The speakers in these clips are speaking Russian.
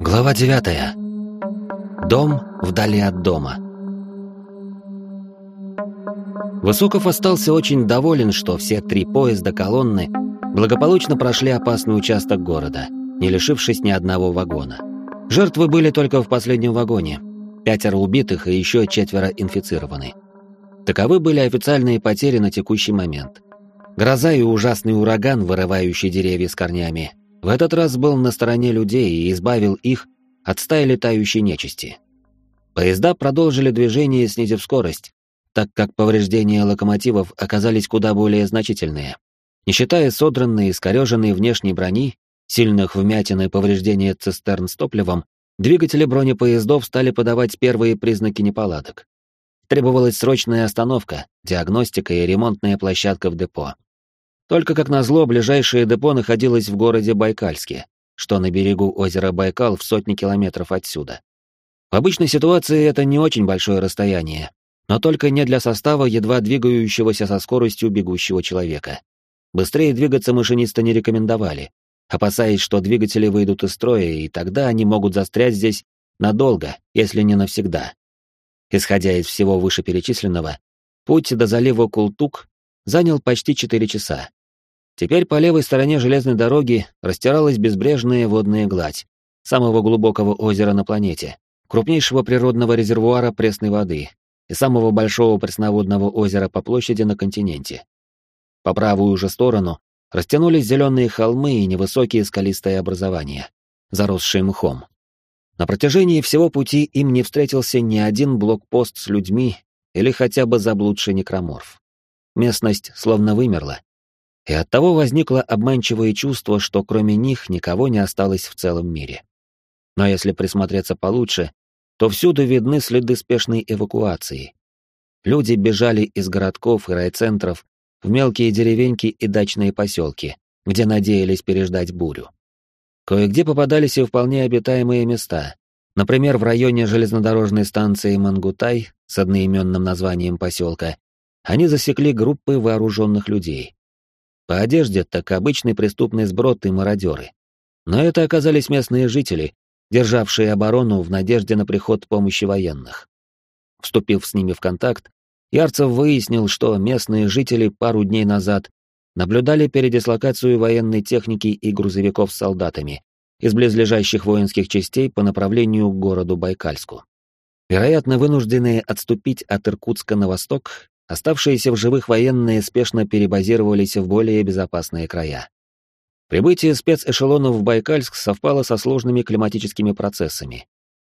Глава девятая. Дом вдали от дома. Высоков остался очень доволен, что все три поезда колонны благополучно прошли опасный участок города, не лишившись ни одного вагона. Жертвы были только в последнем вагоне. Пятеро убитых и еще четверо инфицированы. Таковы были официальные потери на текущий момент. Гроза и ужасный ураган, вырывающий деревья с корнями, в этот раз был на стороне людей и избавил их от стаи летающей нечисти. Поезда продолжили движение, снизив скорость, так как повреждения локомотивов оказались куда более значительные. Не считая содранной и скореженной внешней брони, сильных вмятин и повреждения цистерн с топливом, двигатели бронепоездов стали подавать первые признаки неполадок. Требовалась срочная остановка, диагностика и ремонтная площадка в депо. Только как назло, ближайшее депо находилось в городе Байкальске, что на берегу озера Байкал в сотни километров отсюда. В обычной ситуации это не очень большое расстояние, но только не для состава едва двигающегося со скоростью бегущего человека. Быстрее двигаться машиниста не рекомендовали, опасаясь, что двигатели выйдут из строя, и тогда они могут застрять здесь надолго, если не навсегда. Исходя из всего вышеперечисленного, путь до залива Култук занял почти 4 часа. Теперь по левой стороне железной дороги растиралась безбрежная водная гладь самого глубокого озера на планете, крупнейшего природного резервуара пресной воды и самого большого пресноводного озера по площади на континенте. По правую же сторону растянулись зеленые холмы и невысокие скалистые образования, заросшие мхом. На протяжении всего пути им не встретился ни один блокпост с людьми или хотя бы заблудший некроморф. Местность словно вымерла, и оттого возникло обманчивое чувство, что кроме них никого не осталось в целом мире. Но если присмотреться получше, то всюду видны следы спешной эвакуации. Люди бежали из городков и райцентров в мелкие деревеньки и дачные поселки, где надеялись переждать бурю. Кое-где попадались и вполне обитаемые места. Например, в районе железнодорожной станции Мангутай с одноименным названием поселка они засекли группы вооруженных людей. По одежде так обычный преступный сброд и мародеры. Но это оказались местные жители, державшие оборону в надежде на приход помощи военных. Вступив с ними в контакт, Ярцев выяснил, что местные жители пару дней назад наблюдали передислокацию военной техники и грузовиков с солдатами из близлежащих воинских частей по направлению к городу Байкальску. Вероятно, вынужденные отступить от Иркутска на восток, оставшиеся в живых военные спешно перебазировались в более безопасные края. Прибытие спецэшелонов в Байкальск совпало со сложными климатическими процессами,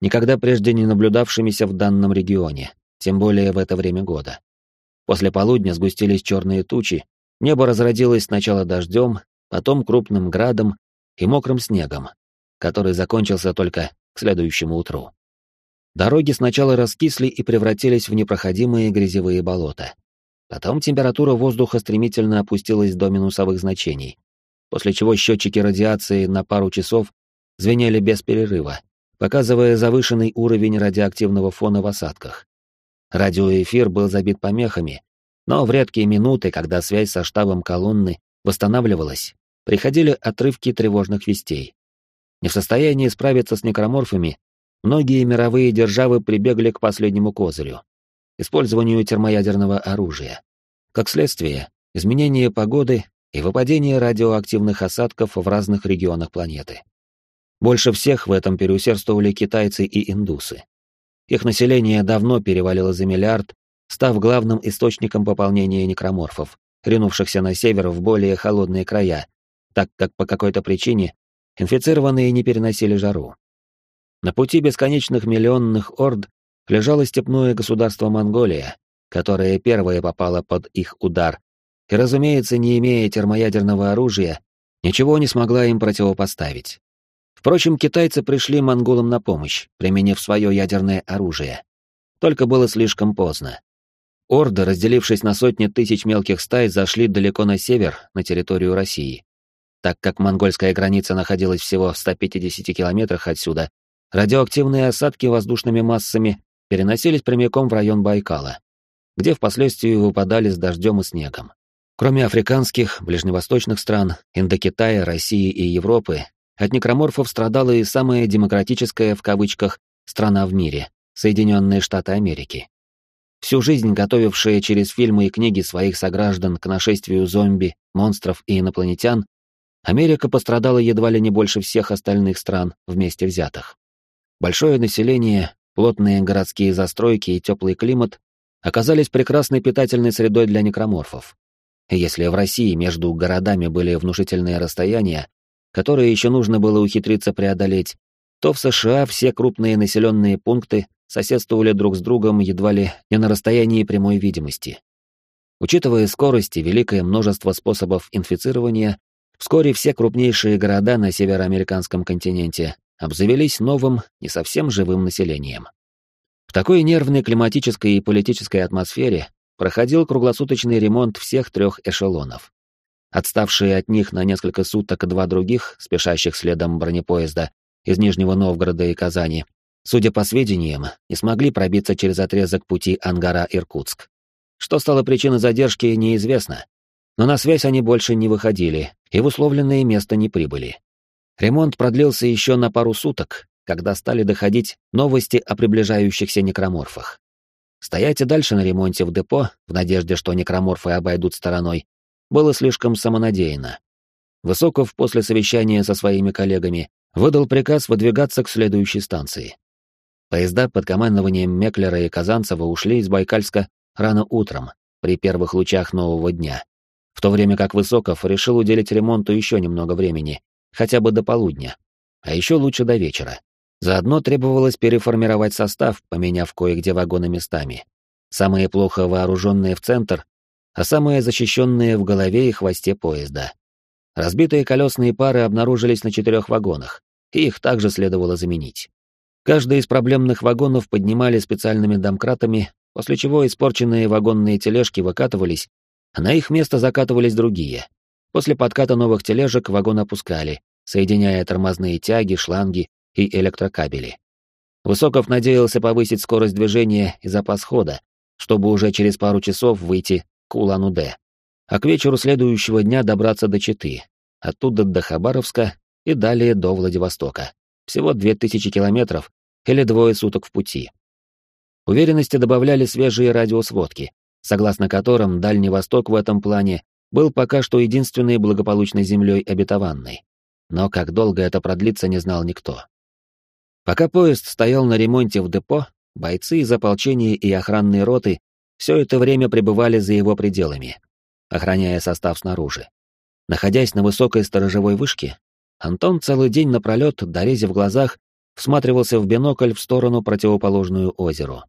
никогда прежде не наблюдавшимися в данном регионе, тем более в это время года. После полудня сгустились черные тучи, Небо разродилось сначала дождем, потом крупным градом и мокрым снегом, который закончился только к следующему утру. Дороги сначала раскисли и превратились в непроходимые грязевые болота. Потом температура воздуха стремительно опустилась до минусовых значений, после чего счетчики радиации на пару часов звенели без перерыва, показывая завышенный уровень радиоактивного фона в осадках. Радиоэфир был забит помехами, но в редкие минуты, когда связь со штабом колонны восстанавливалась, приходили отрывки тревожных вестей. Не в состоянии справиться с некроморфами, многие мировые державы прибегли к последнему козырю — использованию термоядерного оружия. Как следствие, изменение погоды и выпадение радиоактивных осадков в разных регионах планеты. Больше всех в этом переусердствовали китайцы и индусы. Их население давно перевалило за миллиард, став главным источником пополнения некроморфов, ринувшихся на север в более холодные края, так как по какой-то причине инфицированные не переносили жару. На пути бесконечных миллионных орд лежало степное государство Монголия, которое первое попало под их удар, и, разумеется, не имея термоядерного оружия, ничего не смогла им противопоставить. Впрочем, китайцы пришли монголам на помощь, применив свое ядерное оружие. Только было слишком поздно. Орды, разделившись на сотни тысяч мелких стай, зашли далеко на север, на территорию России. Так как монгольская граница находилась всего в 150 километрах отсюда, радиоактивные осадки воздушными массами переносились прямиком в район Байкала, где впоследствии выпадали с дождем и снегом. Кроме африканских, ближневосточных стран, Индокитая, России и Европы, от некроморфов страдала и самая демократическая, в кавычках, страна в мире — Соединенные Штаты Америки. Всю жизнь готовившая через фильмы и книги своих сограждан к нашествию зомби, монстров и инопланетян, Америка пострадала едва ли не больше всех остальных стран вместе взятых. Большое население, плотные городские застройки и теплый климат оказались прекрасной питательной средой для некроморфов. Если в России между городами были внушительные расстояния, которые еще нужно было ухитриться преодолеть, то в США все крупные населенные пункты соседствовали друг с другом едва ли не на расстоянии прямой видимости. Учитывая скорость и великое множество способов инфицирования, вскоре все крупнейшие города на североамериканском континенте обзавелись новым, не совсем живым населением. В такой нервной климатической и политической атмосфере проходил круглосуточный ремонт всех трех эшелонов. Отставшие от них на несколько суток два других, спешащих следом бронепоезда из Нижнего Новгорода и Казани, судя по сведениям, не смогли пробиться через отрезок пути Ангара-Иркутск. Что стало причиной задержки, неизвестно. Но на связь они больше не выходили и в условленное место не прибыли. Ремонт продлился еще на пару суток, когда стали доходить новости о приближающихся некроморфах. Стоять и дальше на ремонте в депо, в надежде, что некроморфы обойдут стороной, было слишком самонадеянно. Высоков после совещания со своими коллегами выдал приказ выдвигаться к следующей станции. Поезда под командованием Меклера и Казанцева ушли из Байкальска рано утром, при первых лучах нового дня, в то время как Высоков решил уделить ремонту еще немного времени, хотя бы до полудня, а еще лучше до вечера. Заодно требовалось переформировать состав, поменяв кое-где вагоны местами. Самые плохо вооруженные в центр, а самые защищенные в голове и хвосте поезда. Разбитые колесные пары обнаружились на четырех вагонах, и их также следовало заменить. Каждый из проблемных вагонов поднимали специальными домкратами, после чего испорченные вагонные тележки выкатывались, а на их место закатывались другие. После подката новых тележек вагон опускали, соединяя тормозные тяги, шланги и электрокабели. Высоков надеялся повысить скорость движения и запас хода, чтобы уже через пару часов выйти к Улан-Удэ, а к вечеру следующего дня добраться до Читы, оттуда до Хабаровска и далее до Владивостока. Всего 2000 километров или двое суток в пути. Уверенности добавляли свежие радиосводки, согласно которым Дальний Восток в этом плане был пока что единственной благополучной землей обетованной. Но как долго это продлится, не знал никто. Пока поезд стоял на ремонте в депо, бойцы из ополчения и охранной роты все это время пребывали за его пределами, охраняя состав снаружи. Находясь на высокой сторожевой вышке, Антон целый день напролет, дорезив глазах, всматривался в бинокль в сторону противоположную озеру.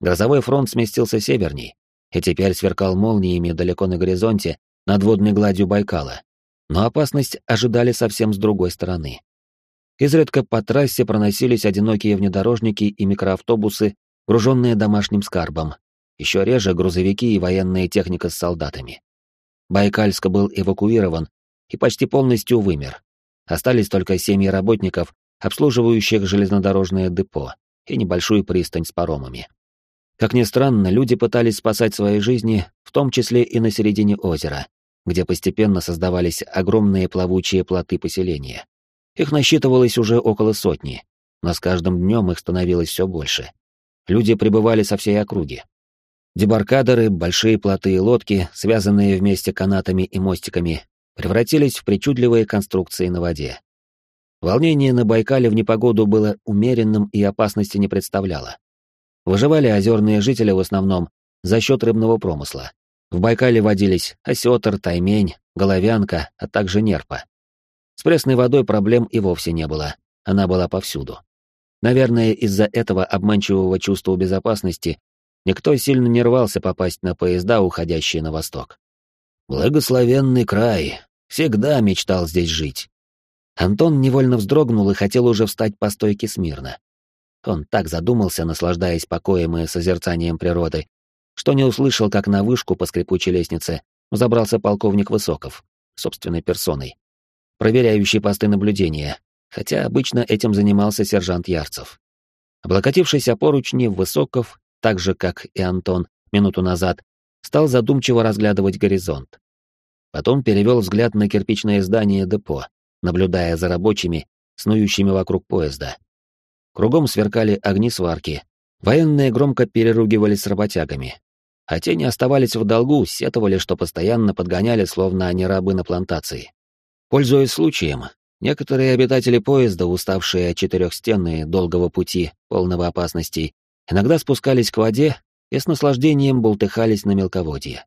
Грозовой фронт сместился северней, и теперь сверкал молниями далеко на горизонте над водной гладью Байкала. Но опасность ожидали совсем с другой стороны. Изредка по трассе проносились одинокие внедорожники и микроавтобусы, груженные домашним скарбом. Еще реже грузовики и военная техника с солдатами. Байкальск был эвакуирован и почти полностью вымер. Остались только семьи работников, обслуживающих железнодорожное депо и небольшую пристань с паромами. Как ни странно, люди пытались спасать свои жизни, в том числе и на середине озера, где постепенно создавались огромные плавучие плоты поселения. Их насчитывалось уже около сотни, но с каждым днем их становилось все больше. Люди прибывали со всей округи. Дебаркадеры, большие плоты и лодки, связанные вместе канатами и мостиками, превратились в причудливые конструкции на воде. Волнение на Байкале в непогоду было умеренным и опасности не представляло. Выживали озерные жители в основном за счет рыбного промысла. В Байкале водились осетр, таймень, головянка, а также нерпа. С пресной водой проблем и вовсе не было, она была повсюду. Наверное, из-за этого обманчивого чувства безопасности никто сильно не рвался попасть на поезда, уходящие на восток. Благословенный край, всегда мечтал здесь жить. Антон невольно вздрогнул и хотел уже встать по стойке смирно. Он так задумался, наслаждаясь покоем и созерцанием природы, что не услышал, как на вышку по скрипучей лестнице забрался полковник Высоков, собственной персоной проверяющий посты наблюдения, хотя обычно этим занимался сержант Ярцев. Облокотившись о поручни, Высоков, так же, как и Антон, минуту назад, стал задумчиво разглядывать горизонт, Потом перевел взгляд на кирпичное здание депо, наблюдая за рабочими, снующими вокруг поезда. Кругом сверкали огни сварки. Военные громко переругивались с работягами. А те не оставались в долгу, сетовали, что постоянно подгоняли, словно они рабы на плантации. Пользуясь случаем, некоторые обитатели поезда, уставшие от четырехстенные долгого пути, полного опасностей, иногда спускались к воде и с наслаждением болтыхались на мелководье.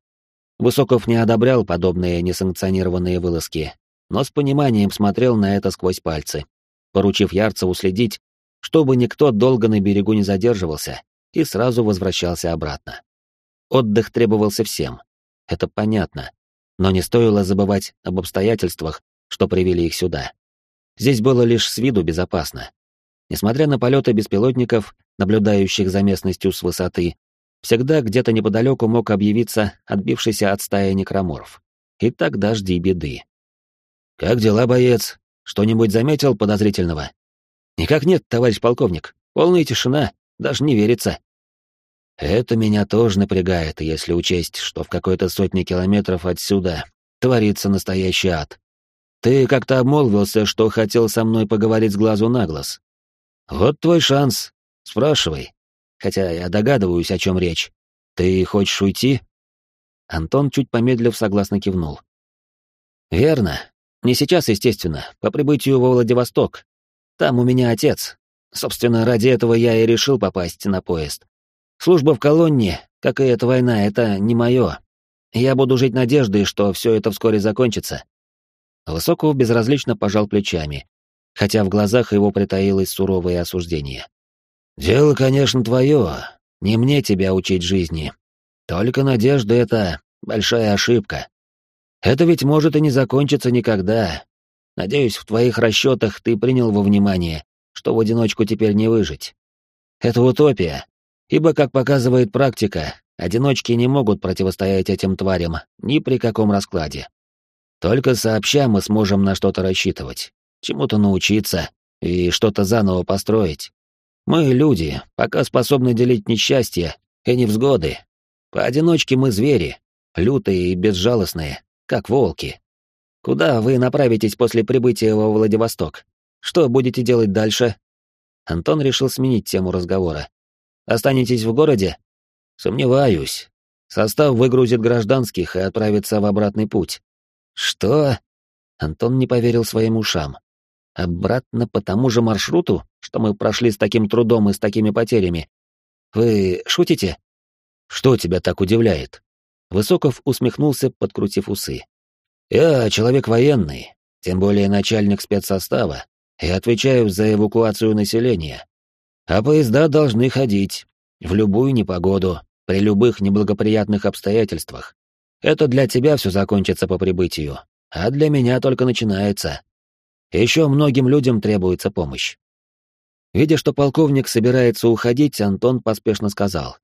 Высоков не одобрял подобные несанкционированные вылазки, но с пониманием смотрел на это сквозь пальцы, поручив Ярцеву следить, чтобы никто долго на берегу не задерживался и сразу возвращался обратно. Отдых требовался всем, это понятно, но не стоило забывать об обстоятельствах, что привели их сюда. Здесь было лишь с виду безопасно. Несмотря на полеты беспилотников, наблюдающих за местностью с высоты, всегда где-то неподалеку мог объявиться отбившийся от стаи некроморф. И тогда жди беды. «Как дела, боец? Что-нибудь заметил подозрительного?» «Никак нет, товарищ полковник. Полная тишина, даже не верится». «Это меня тоже напрягает, если учесть, что в какой-то сотне километров отсюда творится настоящий ад. Ты как-то обмолвился, что хотел со мной поговорить с глазу на глаз. Вот твой шанс. Спрашивай. Хотя я догадываюсь, о чем речь. Ты хочешь уйти?» Антон, чуть помедлив, согласно кивнул. «Верно. Не сейчас, естественно, по прибытию во Владивосток. Там у меня отец. Собственно, ради этого я и решил попасть на поезд. Служба в колонне, как и эта война, это не мое. Я буду жить надеждой, что все это вскоре закончится». Высоков безразлично пожал плечами, хотя в глазах его притаилось суровое осуждение. «Дело, конечно, твое. Не мне тебя учить жизни. Только надежда — это большая ошибка. Это ведь может и не закончиться никогда. Надеюсь, в твоих расчетах ты принял во внимание, что в одиночку теперь не выжить. Это утопия, ибо, как показывает практика, одиночки не могут противостоять этим тварям ни при каком раскладе. Только сообща мы сможем на что-то рассчитывать, чему-то научиться и что-то заново построить. Мы, люди, пока способны делить несчастье и невзгоды. Поодиночке мы звери, лютые и безжалостные, как волки. Куда вы направитесь после прибытия во Владивосток? Что будете делать дальше? Антон решил сменить тему разговора. Останетесь в городе? Сомневаюсь. Состав выгрузит гражданских и отправится в обратный путь. Что? Антон не поверил своим ушам. Обратно по тому же маршруту, что мы прошли с таким трудом и с такими потерями. Вы шутите? Что тебя так удивляет? Высоков усмехнулся, подкрутив усы. «Я человек военный, тем более начальник спецсостава, и отвечаю за эвакуацию населения. А поезда должны ходить, в любую непогоду, при любых неблагоприятных обстоятельствах. Это для тебя все закончится по прибытию, а для меня только начинается. Еще многим людям требуется помощь». Видя, что полковник собирается уходить, Антон поспешно сказал.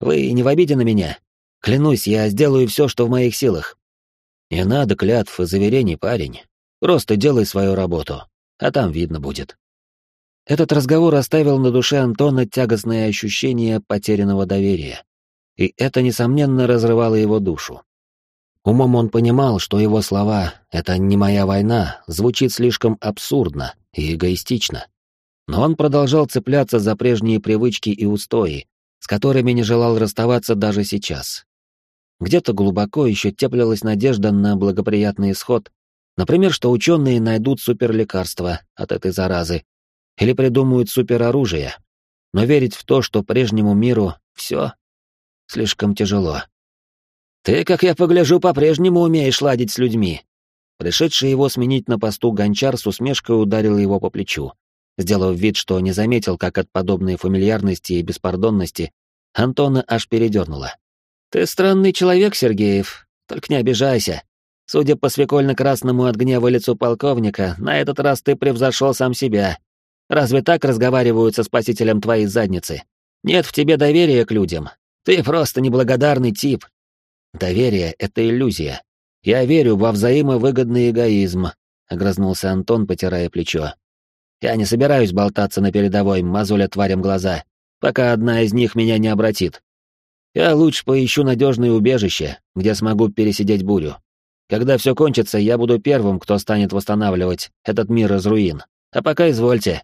«Вы не в обиде на меня? Клянусь, я сделаю все, что в моих силах. Не надо клятв и заверений, парень. Просто делай свою работу, а там видно будет. Этот разговор оставил на душе Антона тягостное ощущение потерянного доверия. И это, несомненно, разрывало его душу. Умом он понимал, что его слова «это не моя война» звучит слишком абсурдно и эгоистично. Но он продолжал цепляться за прежние привычки и устои, с которыми не желал расставаться даже сейчас. Где-то глубоко еще теплилась надежда на благоприятный исход, например, что ученые найдут суперлекарство от этой заразы или придумают супероружие. Но верить в то, что прежнему миру все слишком тяжело. «Ты, как я погляжу, по-прежнему умеешь ладить с людьми». Пришедший его сменить на посту гончар с усмешкой ударил его по плечу, сделав вид, что не заметил, как от подобной фамильярности и беспардонности Антона аж передернуло. «Ты странный человек, Сергеев, только не обижайся. Судя по свекольно-красному от гнева лицу полковника, на этот раз ты превзошел сам себя. Разве так разговаривают со спасителем твоей задницы? Нет в тебе доверия к людям. Ты просто неблагодарный тип. Доверие — это иллюзия. Я верю во взаимовыгодный эгоизм», — огрызнулся Антон, потирая плечо. «Я не собираюсь болтаться на передовой, мозоля тварям глаза, пока одна из них меня не обратит. Я лучше поищу надежное убежище, где смогу пересидеть бурю. Когда все кончится, я буду первым, кто станет восстанавливать этот мир из руин. А пока извольте.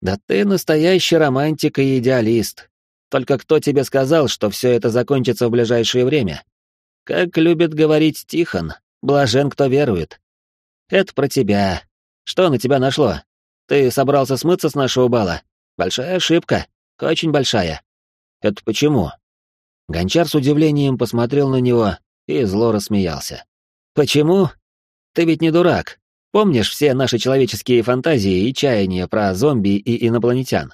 Да ты настоящий романтик и идеалист. Только кто тебе сказал, что все это закончится в ближайшее время? Как любит говорить Тихон, блажен, кто верует. Это про тебя. Что на тебя нашло? Ты собрался смыться с нашего бала? Большая ошибка. Очень большая. Это почему? Гончар с удивлением посмотрел на него и зло рассмеялся. Почему? Ты ведь не дурак. Помнишь все наши человеческие фантазии и чаяния про зомби и инопланетян?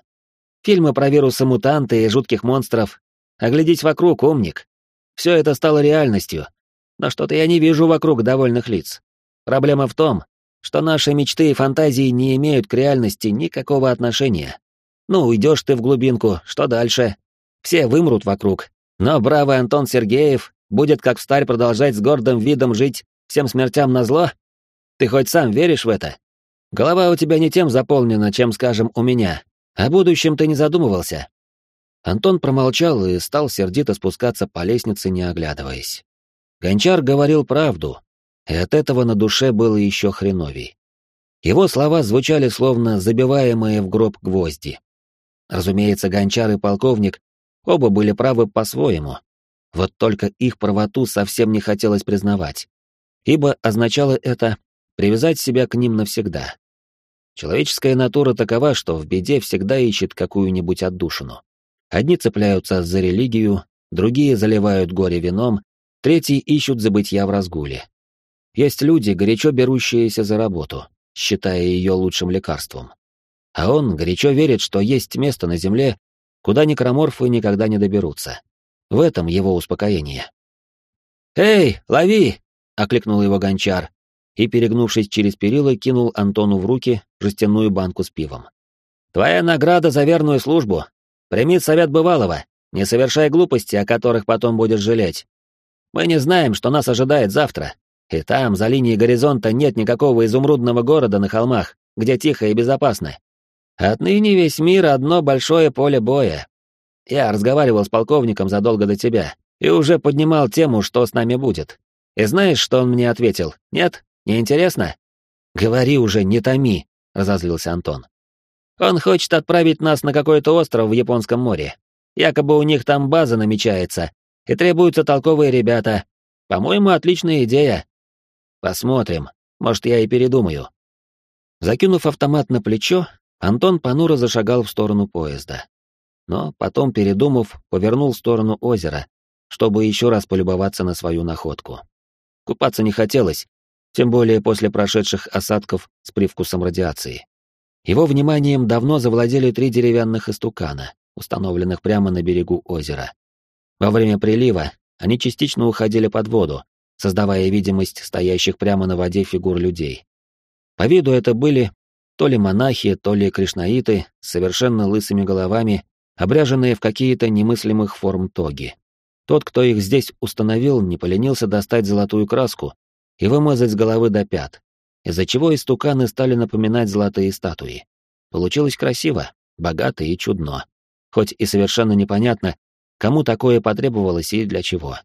Фильмы про вирусы-мутанты и жутких монстров. Оглядись вокруг, умник. Все это стало реальностью. Но что-то я не вижу вокруг довольных лиц. Проблема в том, что наши мечты и фантазии не имеют к реальности никакого отношения. Ну, уйдешь ты в глубинку, что дальше? Все вымрут вокруг. Но бравый Антон Сергеев будет как старь продолжать с гордым видом жить всем смертям на зло? Ты хоть сам веришь в это? Голова у тебя не тем заполнена, чем, скажем, у меня. О будущем ты не задумывался». Антон промолчал и стал сердито спускаться по лестнице, не оглядываясь. Гончар говорил правду, и от этого на душе было еще хреновей. Его слова звучали словно забиваемые в гроб гвозди. Разумеется, Гончар и полковник оба были правы по-своему. Вот только их правоту совсем не хотелось признавать, ибо означало это привязать себя к ним навсегда. Человеческая натура такова, что в беде всегда ищет какую-нибудь отдушину. Одни цепляются за религию, другие заливают горе вином, третьи ищут забытья в разгуле. Есть люди, горячо берущиеся за работу, считая ее лучшим лекарством. А он горячо верит, что есть место на земле, куда некроморфы никогда не доберутся. В этом его успокоение. «Эй, лови!» — окликнул его гончар, и, перегнувшись через перила, кинул Антону в руки жестяную банку с пивом. «Твоя награда за верную службу. Прими совет бывалого. Не совершай глупости, о которых потом будешь жалеть. Мы не знаем, что нас ожидает завтра. И там, за линией горизонта, нет никакого изумрудного города на холмах, где тихо и безопасно. Отныне весь мир — одно большое поле боя. Я разговаривал с полковником задолго до тебя и уже поднимал тему, что с нами будет. И знаешь, что он мне ответил? Нет? Неинтересно? Говори уже, не томи, разозлился Антон. Он хочет отправить нас на какой-то остров в Японском море. Якобы у них там база намечается, и требуются толковые ребята. По-моему, отличная идея. Посмотрим, может, я и передумаю. Закинув автомат на плечо, Антон понуро зашагал в сторону поезда. Но потом, передумав, повернул в сторону озера, чтобы еще раз полюбоваться на свою находку. Купаться не хотелось, тем более после прошедших осадков с привкусом радиации. Его вниманием давно завладели три деревянных истукана, установленных прямо на берегу озера. Во время прилива они частично уходили под воду, создавая видимость стоящих прямо на воде фигур людей. По виду это были то ли монахи, то ли кришнаиты с совершенно лысыми головами, обряженные в какие-то немыслимых форм тоги. Тот, кто их здесь установил, не поленился достать золотую краску и вымазать с головы до пят, из-за чего истуканы стали напоминать золотые статуи. Получилось красиво, богато и чудно. Хоть и совершенно непонятно, кому такое потребовалось и для чего.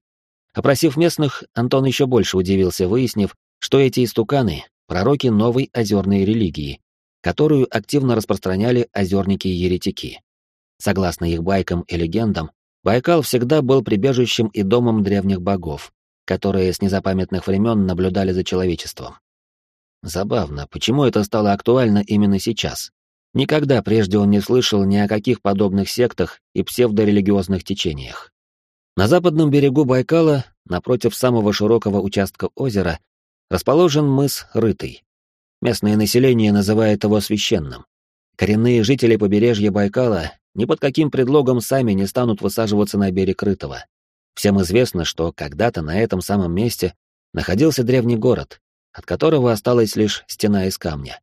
Опросив местных, Антон еще больше удивился, выяснив, что эти истуканы — пророки новой озерной религии, которую активно распространяли озерники-еретики. Согласно их байкам и легендам, Байкал всегда был прибежищем и домом древних богов, которые с незапамятных времен наблюдали за человечеством. Забавно, почему это стало актуально именно сейчас? Никогда прежде он не слышал ни о каких подобных сектах и псевдорелигиозных течениях. На западном берегу Байкала, напротив самого широкого участка озера, расположен мыс Рытый. Местное население называет его священным. Коренные жители побережья Байкала ни под каким предлогом сами не станут высаживаться на берег Рытого. Всем известно, что когда-то на этом самом месте находился древний город, от которого осталась лишь стена из камня.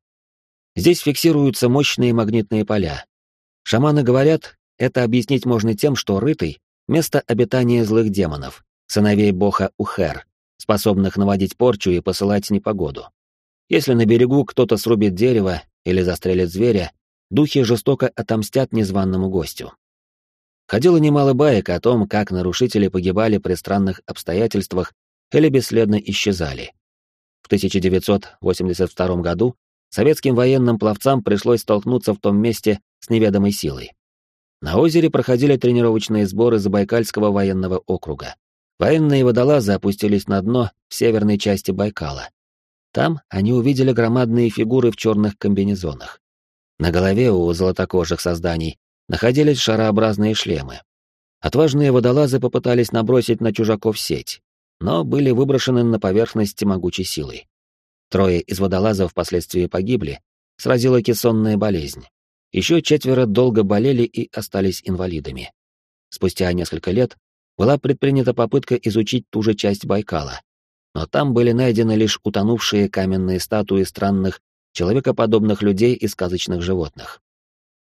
Здесь фиксируются мощные магнитные поля. Шаманы говорят, это объяснить можно тем, что Рытый — место обитания злых демонов, сыновей бога Ухер, способных наводить порчу и посылать непогоду. Если на берегу кто-то срубит дерево или застрелит зверя, духи жестоко отомстят незваному гостю. Ходило немало баек о том, как нарушители погибали при странных обстоятельствах или бесследно исчезали, 1982 году советским военным пловцам пришлось столкнуться в том месте с неведомой силой. На озере проходили тренировочные сборы Забайкальского военного округа. Военные водолазы опустились на дно в северной части Байкала. Там они увидели громадные фигуры в черных комбинезонах. На голове у золотокожих созданий находились шарообразные шлемы. Отважные водолазы попытались набросить на чужаков сеть, но были выброшены на поверхность могучей силой. Трое из водолазов впоследствии погибли, сразила кессонная болезнь. Еще четверо долго болели и остались инвалидами. Спустя несколько лет была предпринята попытка изучить ту же часть Байкала, но там были найдены лишь утонувшие каменные статуи странных, человекоподобных людей и сказочных животных.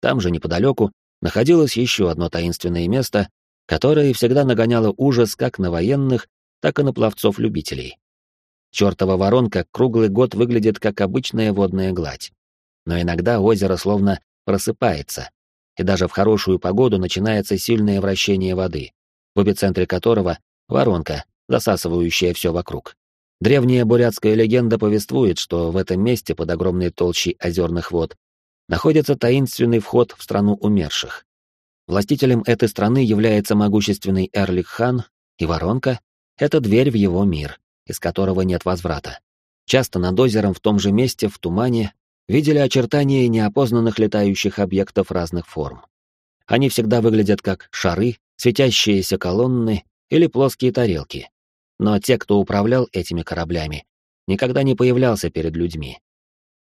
Там же неподалеку находилось еще одно таинственное место, которое всегда нагоняло ужас как на военных, так и на пловцов-любителей. Чёртова воронка круглый год выглядит как обычная водная гладь. Но иногда озеро словно просыпается, и даже в хорошую погоду начинается сильное вращение воды, в эпицентре которого воронка, засасывающая все вокруг. Древняя бурятская легенда повествует, что в этом месте под огромной толщей озерных вод находится таинственный вход в страну умерших. Властителем этой страны является могущественный Эрлих-хан, и воронка — это дверь в его мир, из которого нет возврата. Часто над озером в том же месте, в тумане, видели очертания неопознанных летающих объектов разных форм. Они всегда выглядят как шары, светящиеся колонны или плоские тарелки. Но те, кто управлял этими кораблями, никогда не появлялся перед людьми.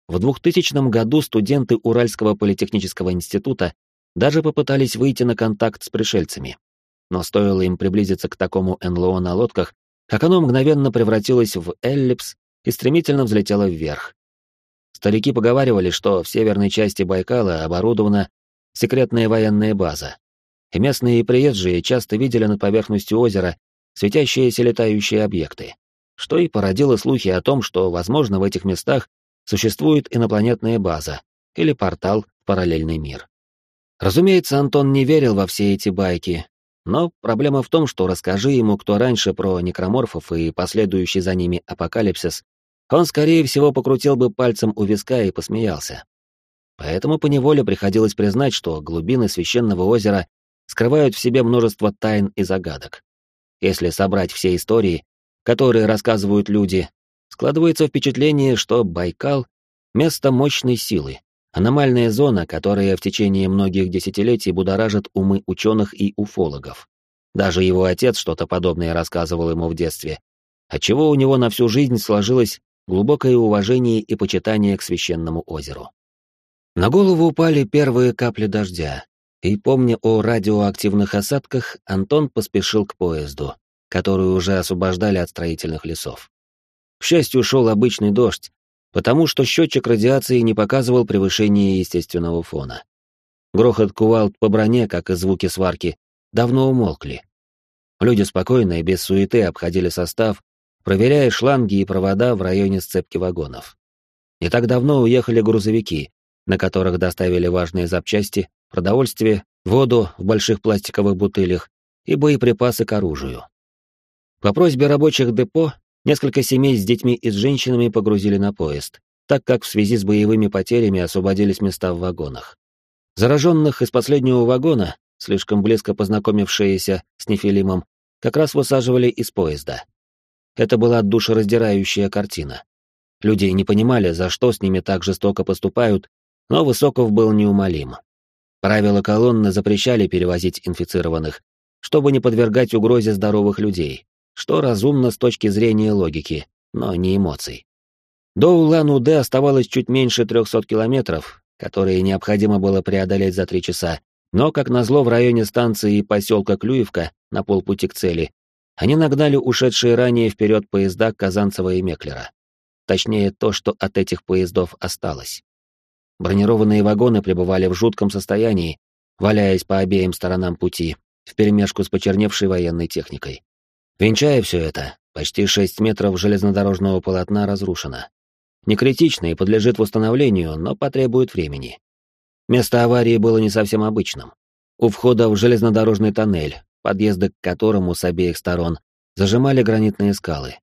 В 2000 году студенты Уральского политехнического института даже попытались выйти на контакт с пришельцами. Но стоило им приблизиться к такому НЛО на лодках, как оно мгновенно превратилось в эллипс и стремительно взлетело вверх, Старики поговаривали, что в северной части Байкала оборудована секретная военная база. И местные приезжие часто видели над поверхностью озера светящиеся летающие объекты, что и породило слухи о том, что, возможно, в этих местах существует инопланетная база или портал в параллельный мир. Разумеется, Антон не верил во все эти байки, но проблема в том, что расскажи ему кто раньше про некроморфов и последующий за ними апокалипсис, он, скорее всего, покрутил бы пальцем у виска и посмеялся. Поэтому поневоле приходилось признать, что глубины священного озера скрывают в себе множество тайн и загадок. Если собрать все истории, которые рассказывают люди, складывается впечатление, что Байкал — место мощной силы, аномальная зона, которая в течение многих десятилетий будоражит умы ученых и уфологов. Даже его отец что-то подобное рассказывал ему в детстве, отчего у него на всю жизнь сложилось глубокое уважение и почитание к священному озеру. На голову упали первые капли дождя, и, помня о радиоактивных осадках, Антон поспешил к поезду, который уже освобождали от строительных лесов. К счастью, шел обычный дождь, потому что счетчик радиации не показывал превышения естественного фона. Грохот кувалд по броне, как и звуки сварки, давно умолкли. Люди спокойно и без суеты обходили состав, проверяя шланги и провода в районе сцепки вагонов. Не так давно уехали грузовики, на которых доставили важные запчасти, продовольствие, воду в больших пластиковых бутылях и боеприпасы к оружию. По просьбе рабочих депо несколько семей с детьми и с женщинами погрузили на поезд, так как в связи с боевыми потерями освободились места в вагонах. Зараженных из последнего вагона, слишком близко познакомившиеся с Нефилимом, как раз высаживали из поезда. Это была душераздирающая картина. Люди не понимали, за что с ними так жестоко поступают, но Высоков был неумолим. Правила колонны запрещали перевозить инфицированных, чтобы не подвергать угрозе здоровых людей, что разумно с точки зрения логики, но не эмоций. До Улан-Удэ оставалось чуть меньше 300 километров, которые необходимо было преодолеть за три часа, но, как назло, в районе станции и поселка Клюевка, на полпути к цели, они нагнали ушедшие ранее вперед поезда Казанцева и Меклера. Точнее, то, что от этих поездов осталось. Бронированные вагоны пребывали в жутком состоянии, валяясь по обеим сторонам пути, вперемешку с почерневшей военной техникой. Венчая все это, почти 6 метров железнодорожного полотна разрушено. Не критично и подлежит восстановлению, но потребует времени. Место аварии было не совсем обычным. У входа в железнодорожный тоннель, подъезды к которому с обеих сторон зажимали гранитные скалы.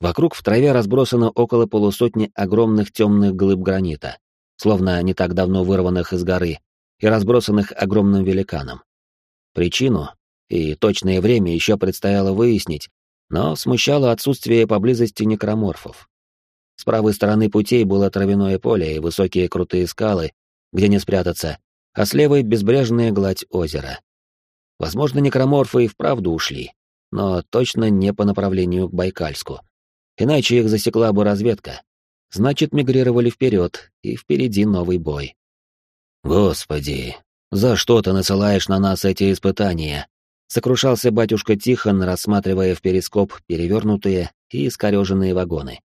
Вокруг в траве разбросано около полусотни огромных темных глыб гранита, словно не так давно вырванных из горы и разбросанных огромным великаном. Причину и точное время еще предстояло выяснить, но смущало отсутствие поблизости некроморфов. С правой стороны путей было травяное поле и высокие крутые скалы, где не спрятаться, а с левой — безбрежная гладь озера. Возможно, некроморфы и вправду ушли, но точно не по направлению к Байкальску. Иначе их засекла бы разведка. Значит, мигрировали вперед, и впереди новый бой. «Господи, за что ты насылаешь на нас эти испытания?» Сокрушался батюшка Тихон, рассматривая в перископ перевернутые и искореженные вагоны.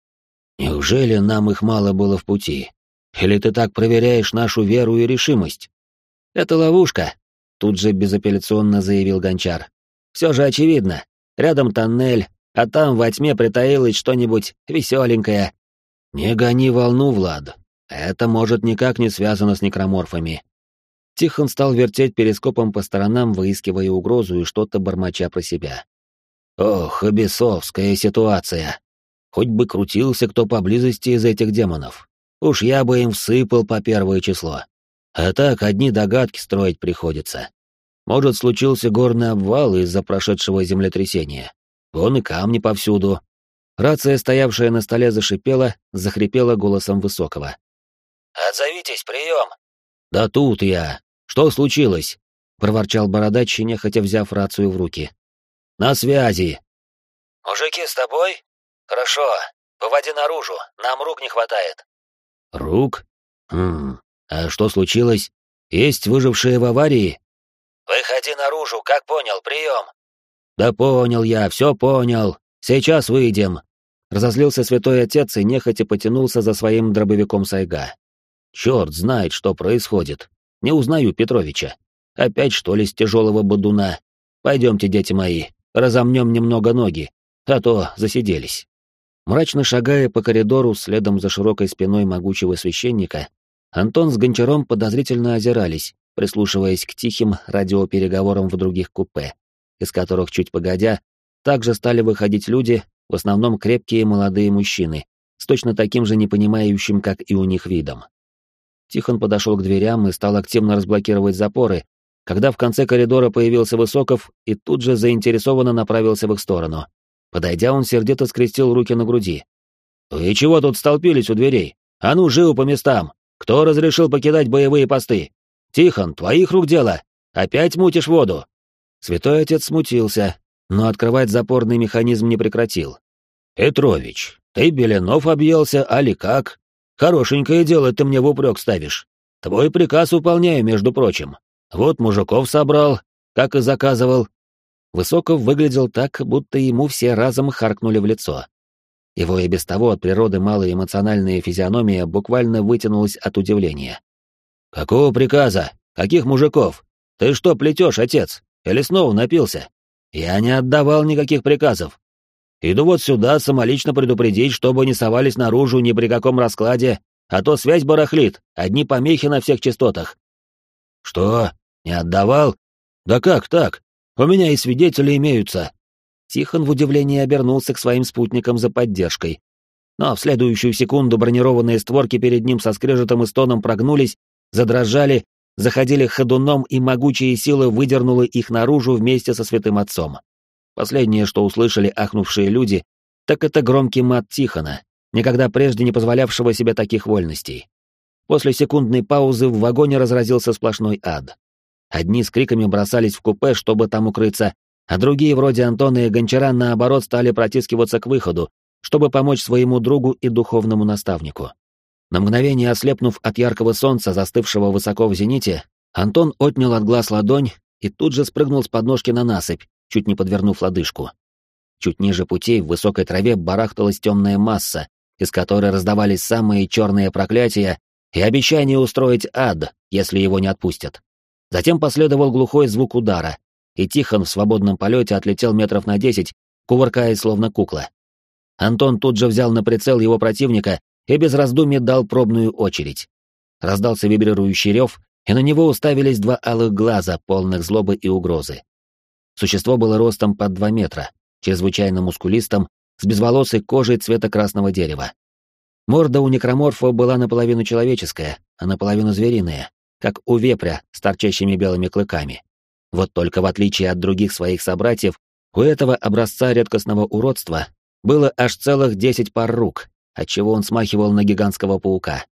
«Неужели нам их мало было в пути? Или ты так проверяешь нашу веру и решимость?» «Это ловушка», — тут же безапелляционно заявил Гончар. «Все же очевидно. Рядом тоннель, а там во тьме притаилось что-нибудь веселенькое». «Не гони волну, Влад. Это, может, никак не связано с некроморфами. Тихон стал вертеть перископом по сторонам, выискивая угрозу и что-то бормоча про себя. Ох, бесовская ситуация. Хоть бы крутился кто поблизости из этих демонов. Уж я бы им всыпал по первое число. А так одни догадки строить приходится. Может, случился горный обвал из-за прошедшего землетрясения. Вон и камни повсюду. Рация, стоявшая на столе, зашипела, захрипела голосом Высокого. «Отзовитесь, прием!» «Да тут я!» «Что случилось?» — проворчал бородач, нехотя взяв рацию в руки. «На связи!» «Мужики с тобой? Хорошо. Выводи наружу, нам рук не хватает». «Рук? Хм. А что случилось? Есть выжившие в аварии?» «Выходи наружу, как понял, прием!» «Да понял я, все понял. Сейчас выйдем!» Разозлился святой отец и нехотя потянулся за своим дробовиком сайга. Черт знает, что происходит. Не узнаю Петровича. Опять что ли с тяжелого бодуна? Пойдемте, дети мои, разомнем немного ноги, а то засиделись. Мрачно шагая по коридору следом за широкой спиной могучего священника, Антон с Гончаром подозрительно озирались, прислушиваясь к тихим радиопереговорам в других купе, из которых чуть погодя также стали выходить люди, в основном крепкие молодые мужчины, с точно таким же непонимающим, как и у них видом. Тихон подошел к дверям и стал активно разблокировать запоры, когда в конце коридора появился Высоков и тут же заинтересованно направился в их сторону. Подойдя, он сердито скрестил руки на груди. «Вы чего тут столпились у дверей? А ну, живо по местам! Кто разрешил покидать боевые посты? Тихон, твоих рук дело! Опять мутишь воду!» Святой отец смутился, но открывать запорный механизм не прекратил. «Петрович, ты Беленов объелся, али как?» Хорошенькое дело ты мне в упрек ставишь. Твой приказ выполняю, между прочим. Вот мужиков собрал, как и заказывал. Высоков выглядел так, будто ему все разом харкнули в лицо. Его и без того от природы малая эмоциональная физиономия буквально вытянулась от удивления. «Какого приказа? Каких мужиков? Ты что плетешь, отец? Или снова напился? Я не отдавал никаких приказов. Иду вот сюда самолично предупредить, чтобы не совались наружу ни при каком раскладе, а то связь барахлит, одни помехи на всех частотах. Что? Не отдавал? Да как так? У меня и свидетели имеются. Тихон в удивлении обернулся к своим спутникам за поддержкой. Но в следующую секунду бронированные створки перед ним со скрежетом и стоном прогнулись, задрожали, заходили ходуном, и могучие силы выдернули их наружу вместе со святым отцом. Последнее, что услышали ахнувшие люди, так это громкий мат Тихона, никогда прежде не позволявшего себе таких вольностей. После секундной паузы в вагоне разразился сплошной ад. Одни с криками бросались в купе, чтобы там укрыться, а другие, вроде Антона и Гончара, наоборот, стали протискиваться к выходу, чтобы помочь своему другу и духовному наставнику. На мгновение ослепнув от яркого солнца, застывшего высоко в зените, Антон отнял от глаз ладонь и тут же спрыгнул с подножки на насыпь, чуть не подвернув лодыжку. Чуть ниже путей в высокой траве барахталась темная масса, из которой раздавались самые черные проклятия и обещание устроить ад, если его не отпустят. Затем последовал глухой звук удара, и Тихон в свободном полете отлетел метров на десять, кувыркаясь словно кукла. Антон тут же взял на прицел его противника и без раздумий дал пробную очередь. Раздался вибрирующий рев, и на него уставились два алых глаза, полных злобы и угрозы. Существо было ростом под два метра, чрезвычайно мускулистым, с безволосой кожей цвета красного дерева. Морда у некроморфа была наполовину человеческая, а наполовину звериная, как у вепря с торчащими белыми клыками. Вот только в отличие от других своих собратьев, у этого образца редкостного уродства было аж целых десять пар рук, отчего он смахивал на гигантского паука.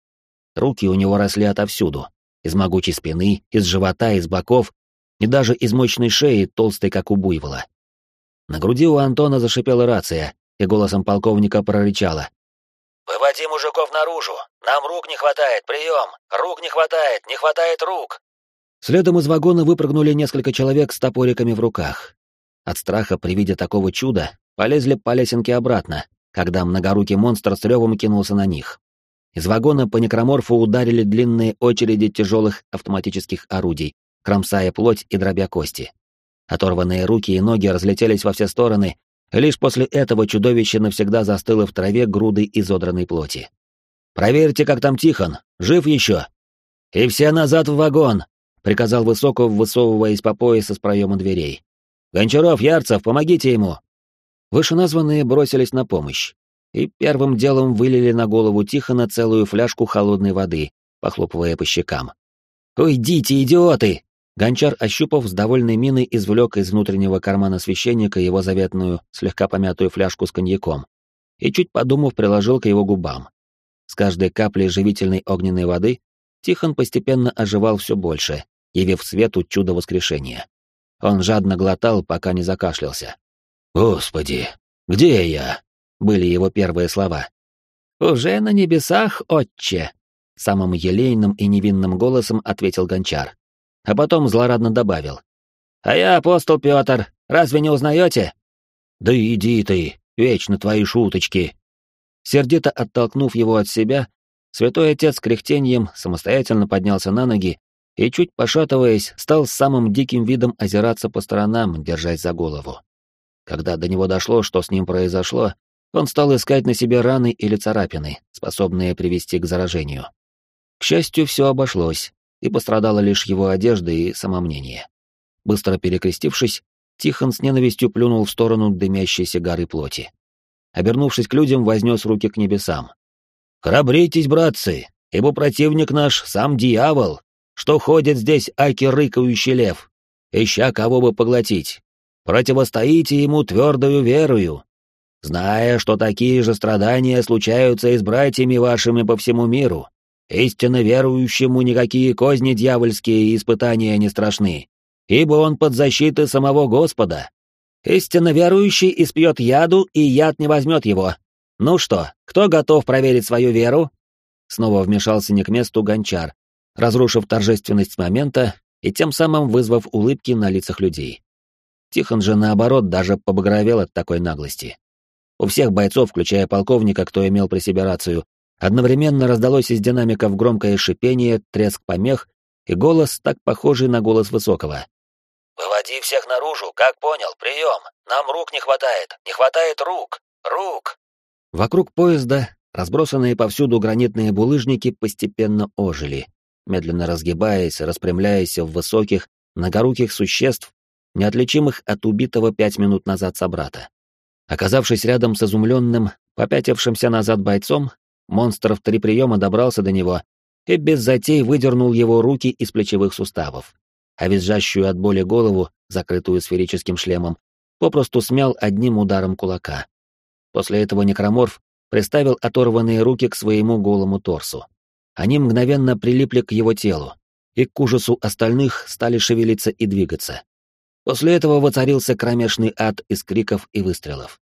Руки у него росли отовсюду, из могучей спины, из живота, из боков и даже из мощной шеи, толстой, как у буйвола. На груди у Антона зашипела рация, и голосом полковника прорычала. «Выводи мужиков наружу! Нам рук не хватает! Прием! Рук не хватает! Не хватает рук!» Следом из вагона выпрыгнули несколько человек с топориками в руках. От страха при виде такого чуда полезли по лесенке обратно, когда многорукий монстр с ревом кинулся на них. Из вагона по некроморфу ударили длинные очереди тяжелых автоматических орудий, кромсая плоть и дробя кости. Оторванные руки и ноги разлетелись во все стороны, и лишь после этого чудовище навсегда застыло в траве грудой изодранной плоти. «Проверьте, как там Тихон, жив еще!» «И все назад в вагон!» — приказал Высоков, высовываясь по пояса с проема дверей. «Гончаров, Ярцев, помогите ему!» Вышеназванные бросились на помощь и первым делом вылили на голову Тихона целую фляжку холодной воды, похлопывая по щекам. «Уйдите, идиоты!» Гончар, ощупав с довольной миной, извлек из внутреннего кармана священника его заветную, слегка помятую фляжку с коньяком и, чуть подумав, приложил к его губам. С каждой каплей живительной огненной воды Тихон постепенно оживал все больше, явив свету чудо воскрешения. Он жадно глотал, пока не закашлялся. «Господи, где я?» — были его первые слова. «Уже на небесах, отче!» — самым елейным и невинным голосом ответил гончар а потом злорадно добавил. «А я апостол Петр, разве не узнаете?» «Да иди ты, вечно твои шуточки!» Сердито оттолкнув его от себя, святой отец кряхтеньем самостоятельно поднялся на ноги и, чуть пошатываясь, стал самым диким видом озираться по сторонам, держась за голову. Когда до него дошло, что с ним произошло, он стал искать на себе раны или царапины, способные привести к заражению. К счастью, все обошлось, и пострадала лишь его одежда и самомнение. Быстро перекрестившись, Тихон с ненавистью плюнул в сторону дымящейся горы плоти. Обернувшись к людям, вознес руки к небесам. «Храбритесь, братцы, ибо противник наш — сам дьявол, что ходит здесь аки рыкающий лев, ища кого бы поглотить. Противостоите ему твердою верою, зная, что такие же страдания случаются и с братьями вашими по всему миру, Истинно верующему никакие козни дьявольские и испытания не страшны, ибо он под защитой самого Господа. Истинно верующий испьет яду, и яд не возьмет его. Ну что, кто готов проверить свою веру? Снова вмешался не к месту гончар, разрушив торжественность момента и тем самым вызвав улыбки на лицах людей. Тихон же, наоборот, даже побагровел от такой наглости. У всех бойцов, включая полковника, кто имел при себе рацию, Одновременно раздалось из динамиков громкое шипение, треск помех и голос, так похожий на голос Высокого. «Выводи всех наружу, как понял, прием! Нам рук не хватает, не хватает рук! Рук!» Вокруг поезда разбросанные повсюду гранитные булыжники постепенно ожили, медленно разгибаясь, распрямляясь в высоких, многоруких существ, неотличимых от убитого пять минут назад собрата. Оказавшись рядом с изумленным, попятившимся назад бойцом, Монстр в три приема добрался до него и без затей выдернул его руки из плечевых суставов, а визжащую от боли голову, закрытую сферическим шлемом, попросту смял одним ударом кулака. После этого некроморф приставил оторванные руки к своему голому торсу. Они мгновенно прилипли к его телу, и к ужасу остальных стали шевелиться и двигаться. После этого воцарился кромешный ад из криков и выстрелов.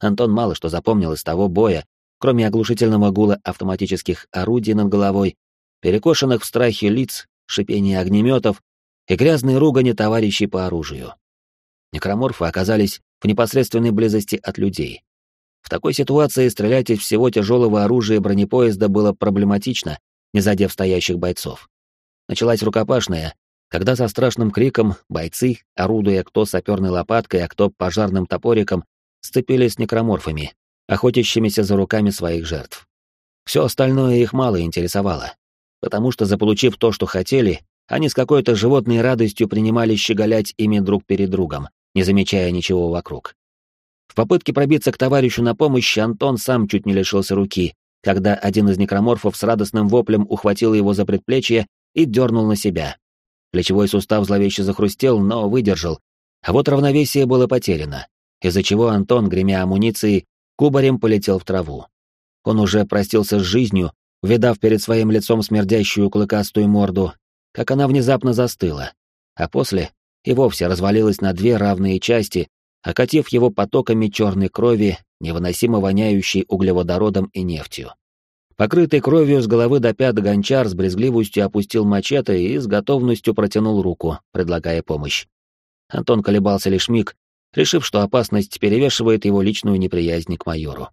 Антон мало что запомнил из того боя, кроме оглушительного гула автоматических орудий над головой, перекошенных в страхе лиц, шипения огнеметов и грязной ругани товарищей по оружию. Некроморфы оказались в непосредственной близости от людей. В такой ситуации стрелять из всего тяжелого оружия бронепоезда было проблематично, не задев стоящих бойцов. Началась рукопашная, когда со страшным криком бойцы, орудуя кто саперной лопаткой, а кто пожарным топориком, сцепились с некроморфами, охотящимися за руками своих жертв. Все остальное их мало интересовало, потому что, заполучив то, что хотели, они с какой-то животной радостью принимали щеголять ими друг перед другом, не замечая ничего вокруг. В попытке пробиться к товарищу на помощь Антон сам чуть не лишился руки, когда один из некроморфов с радостным воплем ухватил его за предплечье и дернул на себя. Плечевой сустав зловеще захрустел, но выдержал, а вот равновесие было потеряно, из-за чего Антон, гремя амуницией, кубарем полетел в траву. Он уже простился с жизнью, видав перед своим лицом смердящую клыкастую морду, как она внезапно застыла, а после и вовсе развалилась на две равные части, окатив его потоками черной крови, невыносимо воняющей углеводородом и нефтью. Покрытый кровью с головы до пят гончар с брезгливостью опустил мачете и с готовностью протянул руку, предлагая помощь. Антон колебался лишь миг, решив, что опасность перевешивает его личную неприязнь к майору.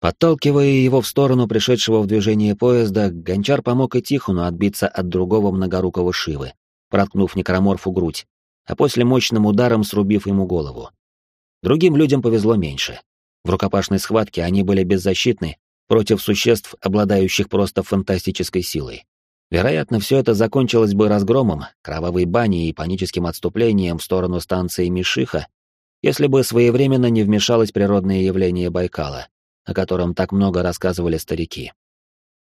Подталкивая его в сторону пришедшего в движение поезда, гончар помог и Тихону отбиться от другого многорукого Шивы, проткнув некроморфу грудь, а после мощным ударом срубив ему голову. Другим людям повезло меньше. В рукопашной схватке они были беззащитны против существ, обладающих просто фантастической силой. Вероятно, все это закончилось бы разгромом, кровавой баней и паническим отступлением в сторону станции Мишиха, если бы своевременно не вмешалось природное явление Байкала, о котором так много рассказывали старики.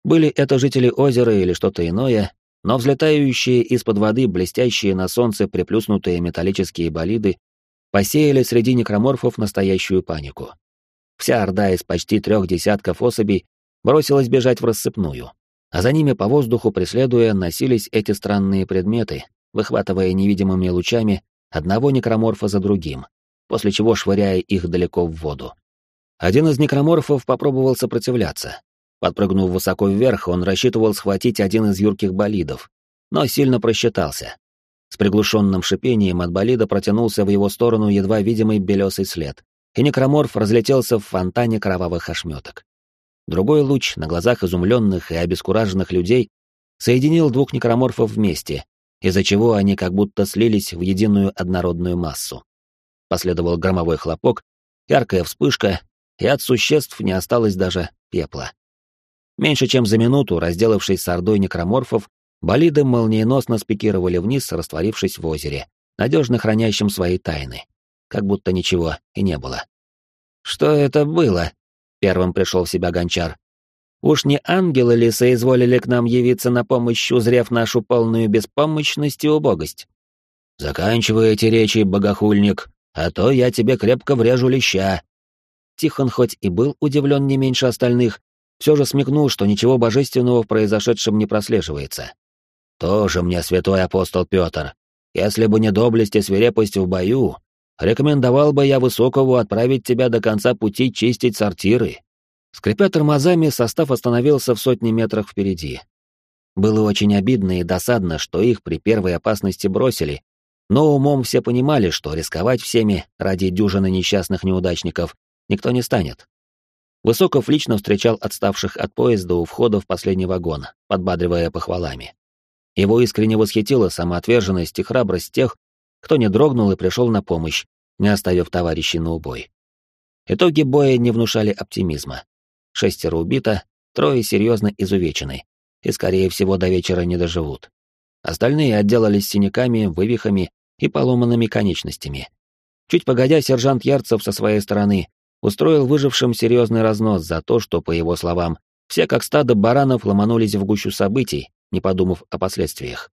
Были это жители озера или что-то иное, но взлетающие из-под воды блестящие на солнце приплюснутые металлические болиды посеяли среди некроморфов настоящую панику. Вся орда из почти трех десятков особей бросилась бежать в рассыпную, а за ними по воздуху преследуя носились эти странные предметы, выхватывая невидимыми лучами одного некроморфа за другим, после чего швыряя их далеко в воду. Один из некроморфов попробовал сопротивляться, Подпрыгнув высоко вверх, он рассчитывал схватить один из юрких болидов, но сильно просчитался. С приглушенным шипением от болида протянулся в его сторону едва видимый белесый след, и некроморф разлетелся в фонтане кровавых ошметок. Другой луч, на глазах изумленных и обескураженных людей, соединил двух некроморфов вместе, из-за чего они как будто слились в единую однородную массу. Последовал громовой хлопок, яркая вспышка, и от существ не осталось даже пепла. Меньше чем за минуту, разделавшись с ордой некроморфов, болиды молниеносно спикировали вниз, растворившись в озере, надежно хранящем свои тайны. Как будто ничего и не было. «Что это было?» — первым пришел в себя гончар. «Уж не ангелы ли соизволили к нам явиться на помощь, узрев нашу полную беспомощность и убогость?» «Заканчивай эти речи, богохульник, а то я тебе крепко врежу леща». Тихон хоть и был удивлен не меньше остальных, все же смекнул, что ничего божественного в произошедшем не прослеживается. «Тоже мне святой апостол Петр. Если бы не доблесть и свирепость в бою, рекомендовал бы я Высокову отправить тебя до конца пути чистить сортиры». Скрипя тормозами, состав остановился в сотне метрах впереди. Было очень обидно и досадно, что их при первой опасности бросили, но умом все понимали, что рисковать всеми ради дюжины несчастных неудачников никто не станет. Высоков лично встречал отставших от поезда у входа в последний вагон, подбадривая похвалами. Его искренне восхитила самоотверженность и храбрость тех, кто не дрогнул и пришел на помощь, не оставив товарищей на убой. Итоги боя не внушали оптимизма. Шестеро убито, трое серьезно изувечены, и, скорее всего, до вечера не доживут. Остальные отделались синяками, вывихами и поломанными конечностями. Чуть погодя, сержант Ярцев со своей стороны устроил выжившим серьезный разнос за то, что, по его словам, все как стадо баранов ломанулись в гущу событий, не подумав о последствиях.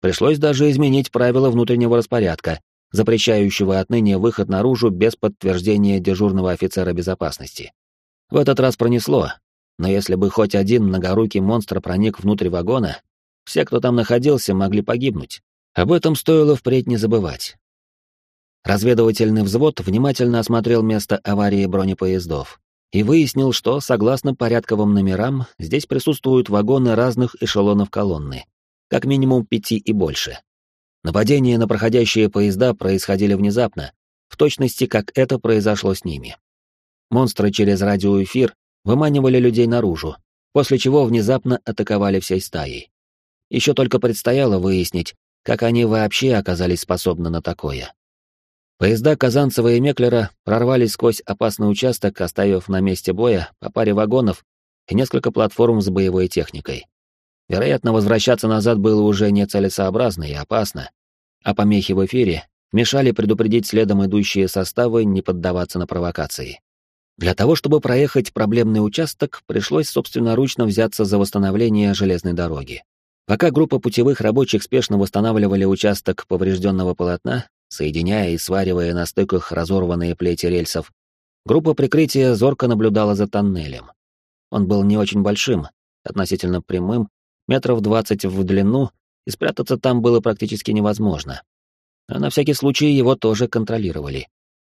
Пришлось даже изменить правила внутреннего распорядка, запрещающего отныне выход наружу без подтверждения дежурного офицера безопасности. В этот раз пронесло, но если бы хоть один многорукий монстр проник внутрь вагона, все, кто там находился, могли погибнуть. Об этом стоило впредь не забывать. Разведывательный взвод внимательно осмотрел место аварии бронепоездов и выяснил, что, согласно порядковым номерам, здесь присутствуют вагоны разных эшелонов колонны, как минимум пяти и больше. Нападения на проходящие поезда происходили внезапно, в точности, как это произошло с ними. Монстры через радиоэфир выманивали людей наружу, после чего внезапно атаковали всей стаей. Еще только предстояло выяснить, как они вообще оказались способны на такое. Поезда Казанцева и Меклера прорвались сквозь опасный участок, оставив на месте боя по паре вагонов и несколько платформ с боевой техникой. Вероятно, возвращаться назад было уже нецелесообразно и опасно, а помехи в эфире мешали предупредить следом идущие составы не поддаваться на провокации. Для того, чтобы проехать проблемный участок, пришлось собственноручно взяться за восстановление железной дороги. Пока группа путевых рабочих спешно восстанавливали участок поврежденного полотна, соединяя и сваривая на стыках разорванные плети рельсов, группа прикрытия зорко наблюдала за тоннелем. Он был не очень большим, относительно прямым, метров двадцать в длину, и спрятаться там было практически невозможно. А на всякий случай его тоже контролировали.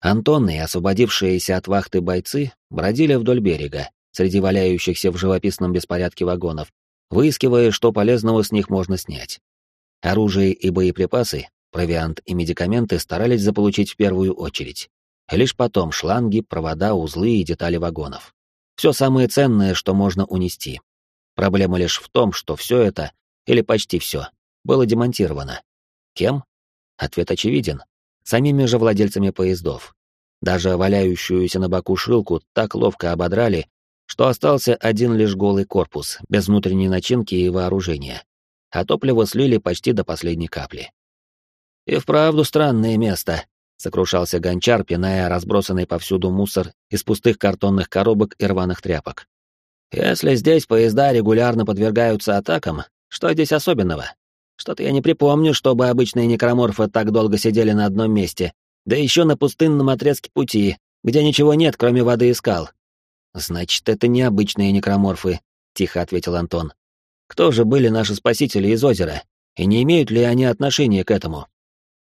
Антон и освободившиеся от вахты бойцы бродили вдоль берега, среди валяющихся в живописном беспорядке вагонов, выискивая, что полезного с них можно снять. Оружие и боеприпасы, провиант и медикаменты старались заполучить в первую очередь. Лишь потом шланги, провода, узлы и детали вагонов. Все самое ценное, что можно унести. Проблема лишь в том, что все это, или почти все, было демонтировано. Кем? Ответ очевиден самими же владельцами поездов. Даже валяющуюся на боку шилку так ловко ободрали, что остался один лишь голый корпус, без внутренней начинки и вооружения. А топливо слили почти до последней капли. «И вправду странное место», — сокрушался гончар, пиная разбросанный повсюду мусор из пустых картонных коробок и рваных тряпок. «Если здесь поезда регулярно подвергаются атакам, что здесь особенного? Что-то я не припомню, чтобы обычные некроморфы так долго сидели на одном месте, да еще на пустынном отрезке пути, где ничего нет, кроме воды и скал. Значит, это не обычные некроморфы, тихо ответил Антон. Кто же были наши спасители из озера? И не имеют ли они отношения к этому?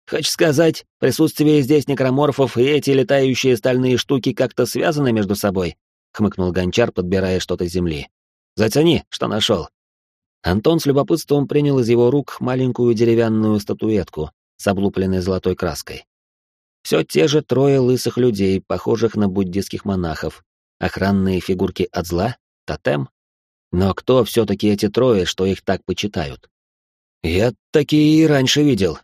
Хочешь сказать, присутствие здесь некроморфов и эти летающие стальные штуки как-то связаны между собой? Хмыкнул гончар, подбирая что-то с земли. Зацени, что нашел. Антон с любопытством принял из его рук маленькую деревянную статуэтку с облупленной золотой краской. Все те же трое лысых людей, похожих на буддийских монахов, охранные фигурки от зла, тотем. Но кто все-таки эти трое, что их так почитают? Я такие и раньше видел.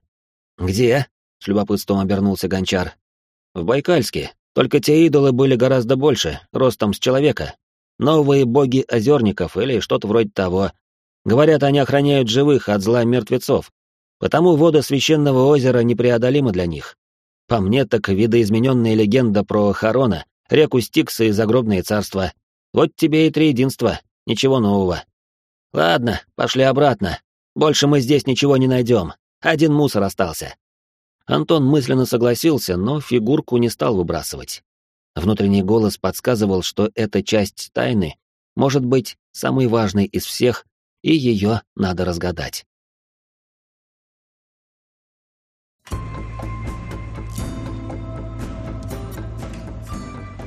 Где? С любопытством обернулся гончар. В Байкальске, только те идолы были гораздо больше, ростом с человека. Новые боги озерников или что-то вроде того, Говорят, они охраняют живых от зла мертвецов, потому воды священного озера непреодолимы для них. По мне, так видоизмененная легенда про Харона, реку Стикса и загробное царство. Вот тебе и три единства, ничего нового. Ладно, пошли обратно. Больше мы здесь ничего не найдем. Один мусор остался. Антон мысленно согласился, но фигурку не стал выбрасывать. Внутренний голос подсказывал, что эта часть тайны может быть самой важной из всех и ее надо разгадать.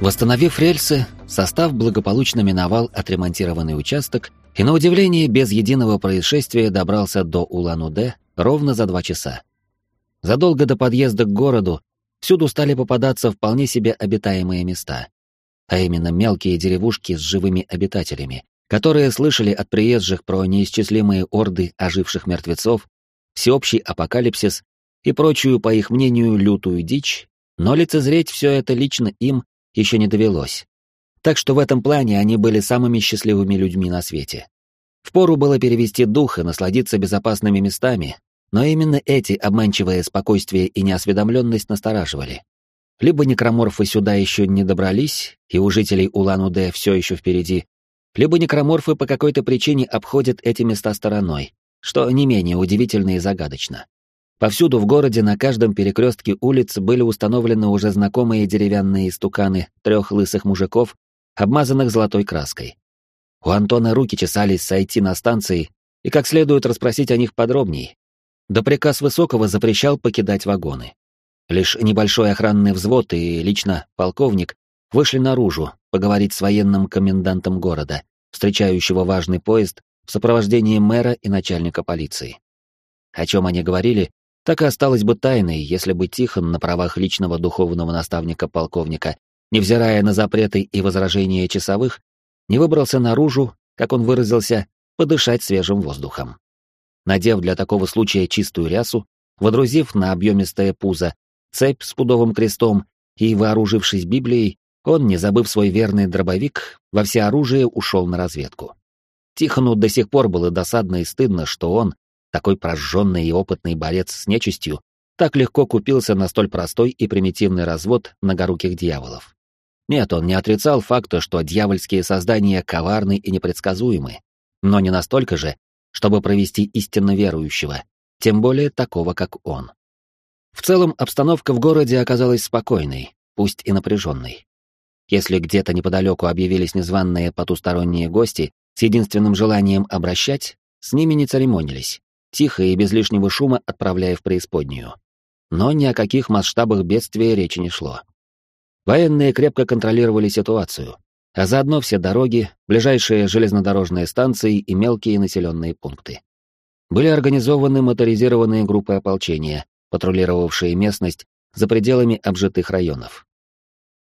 Восстановив рельсы, состав благополучно миновал отремонтированный участок и, на удивление, без единого происшествия добрался до Улан-Удэ ровно за два часа. Задолго до подъезда к городу всюду стали попадаться вполне себе обитаемые места, а именно мелкие деревушки с живыми обитателями, которые слышали от приезжих про неисчислимые орды оживших мертвецов, всеобщий апокалипсис и прочую, по их мнению, лютую дичь, но лицезреть все это лично им еще не довелось. Так что в этом плане они были самыми счастливыми людьми на свете. Впору было перевести дух и насладиться безопасными местами, но именно эти обманчивое спокойствие и неосведомленность настораживали. Либо некроморфы сюда еще не добрались, и у жителей Улан-Удэ все еще впереди, либо некроморфы по какой-то причине обходят эти места стороной, что не менее удивительно и загадочно. Повсюду в городе на каждом перекрестке улиц были установлены уже знакомые деревянные стуканы трех лысых мужиков, обмазанных золотой краской. У Антона руки чесались сойти на станции и как следует расспросить о них подробней. Да приказ Высокого запрещал покидать вагоны. Лишь небольшой охранный взвод и лично полковник вышли наружу поговорить с военным комендантом города, встречающего важный поезд в сопровождении мэра и начальника полиции. О чем они говорили, так и осталось бы тайной, если бы Тихон на правах личного духовного наставника полковника, невзирая на запреты и возражения часовых, не выбрался наружу, как он выразился, подышать свежим воздухом. Надев для такого случая чистую рясу, водрузив на объемистое пузо цепь с пудовым крестом и вооружившись Библией, он, не забыв свой верный дробовик, во всеоружие ушел на разведку. Тихону до сих пор было досадно и стыдно, что он, такой прожженный и опытный борец с нечистью, так легко купился на столь простой и примитивный развод многоруких дьяволов. Нет, он не отрицал факта, что дьявольские создания коварны и непредсказуемы, но не настолько же, чтобы провести истинно верующего, тем более такого, как он. В целом, обстановка в городе оказалась спокойной, пусть и напряженной. Если где-то неподалеку объявились незваные потусторонние гости с единственным желанием обращать, с ними не церемонились, тихо и без лишнего шума отправляя в преисподнюю. Но ни о каких масштабах бедствия речи не шло. Военные крепко контролировали ситуацию, а заодно все дороги, ближайшие железнодорожные станции и мелкие населенные пункты. Были организованы моторизированные группы ополчения, патрулировавшие местность за пределами обжитых районов.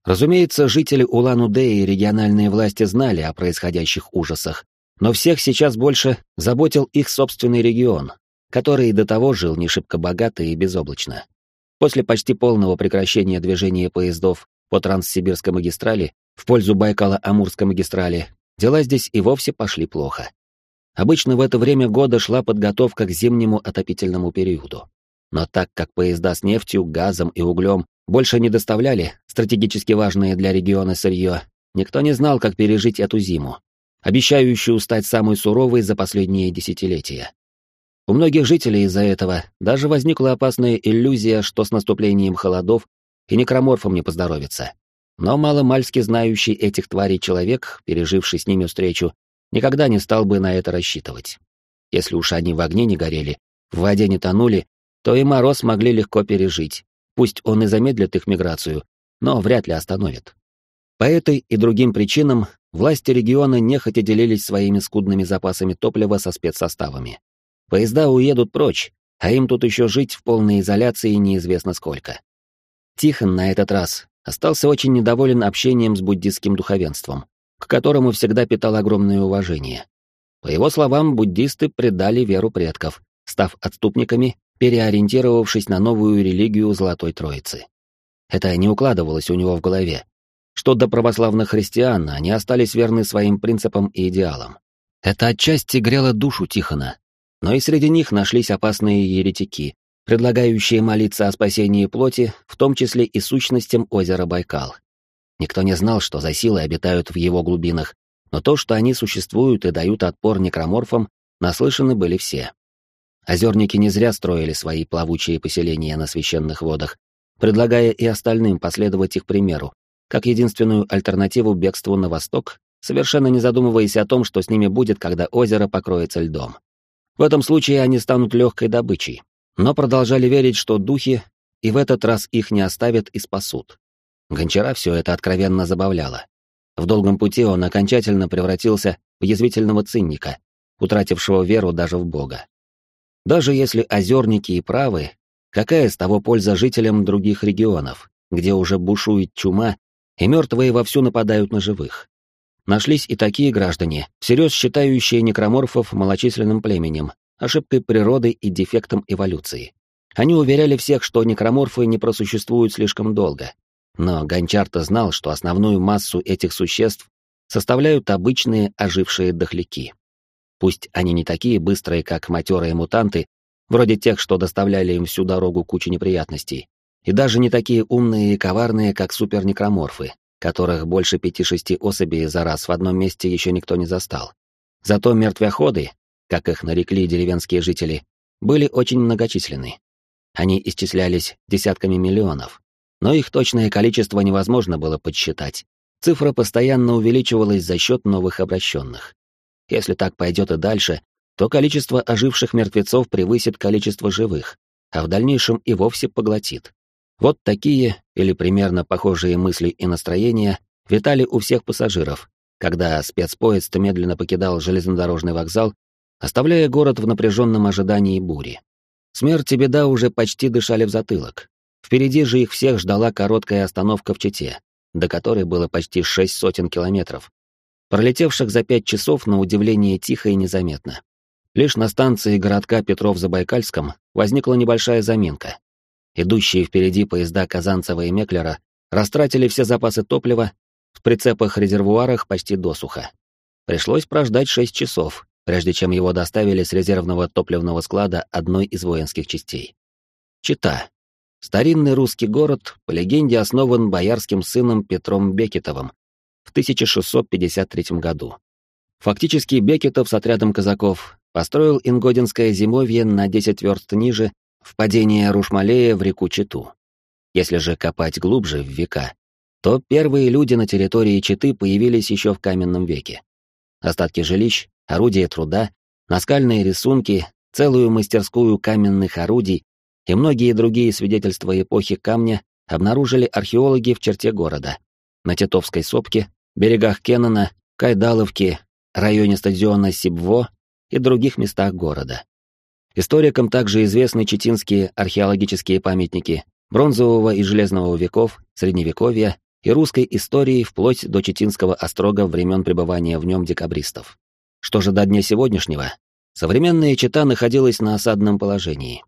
Разумеется, жители Улан-Удэ и региональные власти знали о происходящих ужасах, но всех сейчас больше заботил их собственный регион, который до того жил не шибко богато и безоблачно. После почти полного прекращения движения поездов по Транссибирской магистрали в пользу Байкала-Амурской магистрали, дела здесь и вовсе пошли плохо. Обычно в это время года шла подготовка к зимнему отопительному периоду. Но так как поезда с нефтью, газом и углем больше не доставляли стратегически важное для региона сырье, никто не знал, как пережить эту зиму, обещающую стать самой суровой за последние десятилетия. У многих жителей из-за этого даже возникла опасная иллюзия, что с наступлением холодов и некроморфам не поздоровится. Но маломальски знающий этих тварей человек, переживший с ними встречу, никогда не стал бы на это рассчитывать. Если уж они в огне не горели, в воде не тонули, то и мороз могли легко пережить. Пусть он и замедлит их миграцию, но вряд ли остановит. По этой и другим причинам власти региона нехотя делились своими скудными запасами топлива со спецсоставами. Поезда уедут прочь, а им тут еще жить в полной изоляции неизвестно сколько. Тихон на этот раз остался очень недоволен общением с буддистским духовенством, к которому всегда питал огромное уважение. По его словам, буддисты предали веру предков, став отступниками, переориентировавшись на новую религию Золотой Троицы. Это не укладывалось у него в голове. Что до православных христиан, они остались верны своим принципам и идеалам. Это отчасти грело душу Тихона, но и среди них нашлись опасные еретики, предлагающие молиться о спасении плоти, в том числе и сущностям озера Байкал. Никто не знал, что за силы обитают в его глубинах, но то, что они существуют и дают отпор некроморфам, наслышаны были все. Озерники не зря строили свои плавучие поселения на священных водах, предлагая и остальным последовать их примеру, как единственную альтернативу бегству на восток, совершенно не задумываясь о том, что с ними будет, когда озеро покроется льдом. В этом случае они станут легкой добычей, но продолжали верить, что духи и в этот раз их не оставят и спасут. Гончара все это откровенно забавляло. В долгом пути он окончательно превратился в язвительного цинника, утратившего веру даже в Бога. Даже если озерники и правы, какая с того польза жителям других регионов, где уже бушует чума, и мертвые вовсю нападают на живых? Нашлись и такие граждане, всерьез считающие некроморфов малочисленным племенем, ошибкой природы и дефектом эволюции. Они уверяли всех, что некроморфы не просуществуют слишком долго. Но Гончар-то знал, что основную массу этих существ составляют обычные ожившие дохляки. Пусть они не такие быстрые, как матерые мутанты, вроде тех, что доставляли им всю дорогу кучу неприятностей, и даже не такие умные и коварные, как супернекроморфы, которых больше пяти-шести особей за раз в одном месте еще никто не застал. Зато мертвяходы, как их нарекли деревенские жители, были очень многочисленны. Они исчислялись десятками миллионов, но их точное количество невозможно было подсчитать. Цифра постоянно увеличивалась за счет новых обращенных. Если так пойдет и дальше, то количество оживших мертвецов превысит количество живых, а в дальнейшем и вовсе поглотит. Вот такие или примерно похожие мысли и настроения витали у всех пассажиров, когда спецпоезд медленно покидал железнодорожный вокзал оставляя город в напряженном ожидании бури. Смерть и беда уже почти дышали в затылок. Впереди же их всех ждала короткая остановка в Чите, до которой было почти шесть сотен километров, пролетевших за пять часов на удивление тихо и незаметно. Лишь на станции городка Петров-Забайкальском возникла небольшая заминка. Идущие впереди поезда Казанцева и Меклера растратили все запасы топлива в прицепах-резервуарах почти досуха. Пришлось прождать шесть часов, прежде чем его доставили с резервного топливного склада одной из воинских частей. Чита. Старинный русский город, по легенде, основан боярским сыном Петром Бекетовым в 1653 году. Фактически Бекетов с отрядом казаков построил Ингодинское зимовье на 10 верст ниже впадения Рушмалея в реку Читу. Если же копать глубже в века, то первые люди на территории Читы появились еще в каменном веке. Остатки жилищ, орудия труда, наскальные рисунки, целую мастерскую каменных орудий и многие другие свидетельства эпохи камня обнаружили археологи в черте города, на Титовской сопке, берегах Кеннона, Кайдаловке, районе стадиона Сибво и других местах города. Историкам также известны читинские археологические памятники бронзового и железного веков, средневековья и русской истории вплоть до Читинского острога времен пребывания в нем декабристов. Что же до дня сегодняшнего? Современная Чита находилась на осадном положении.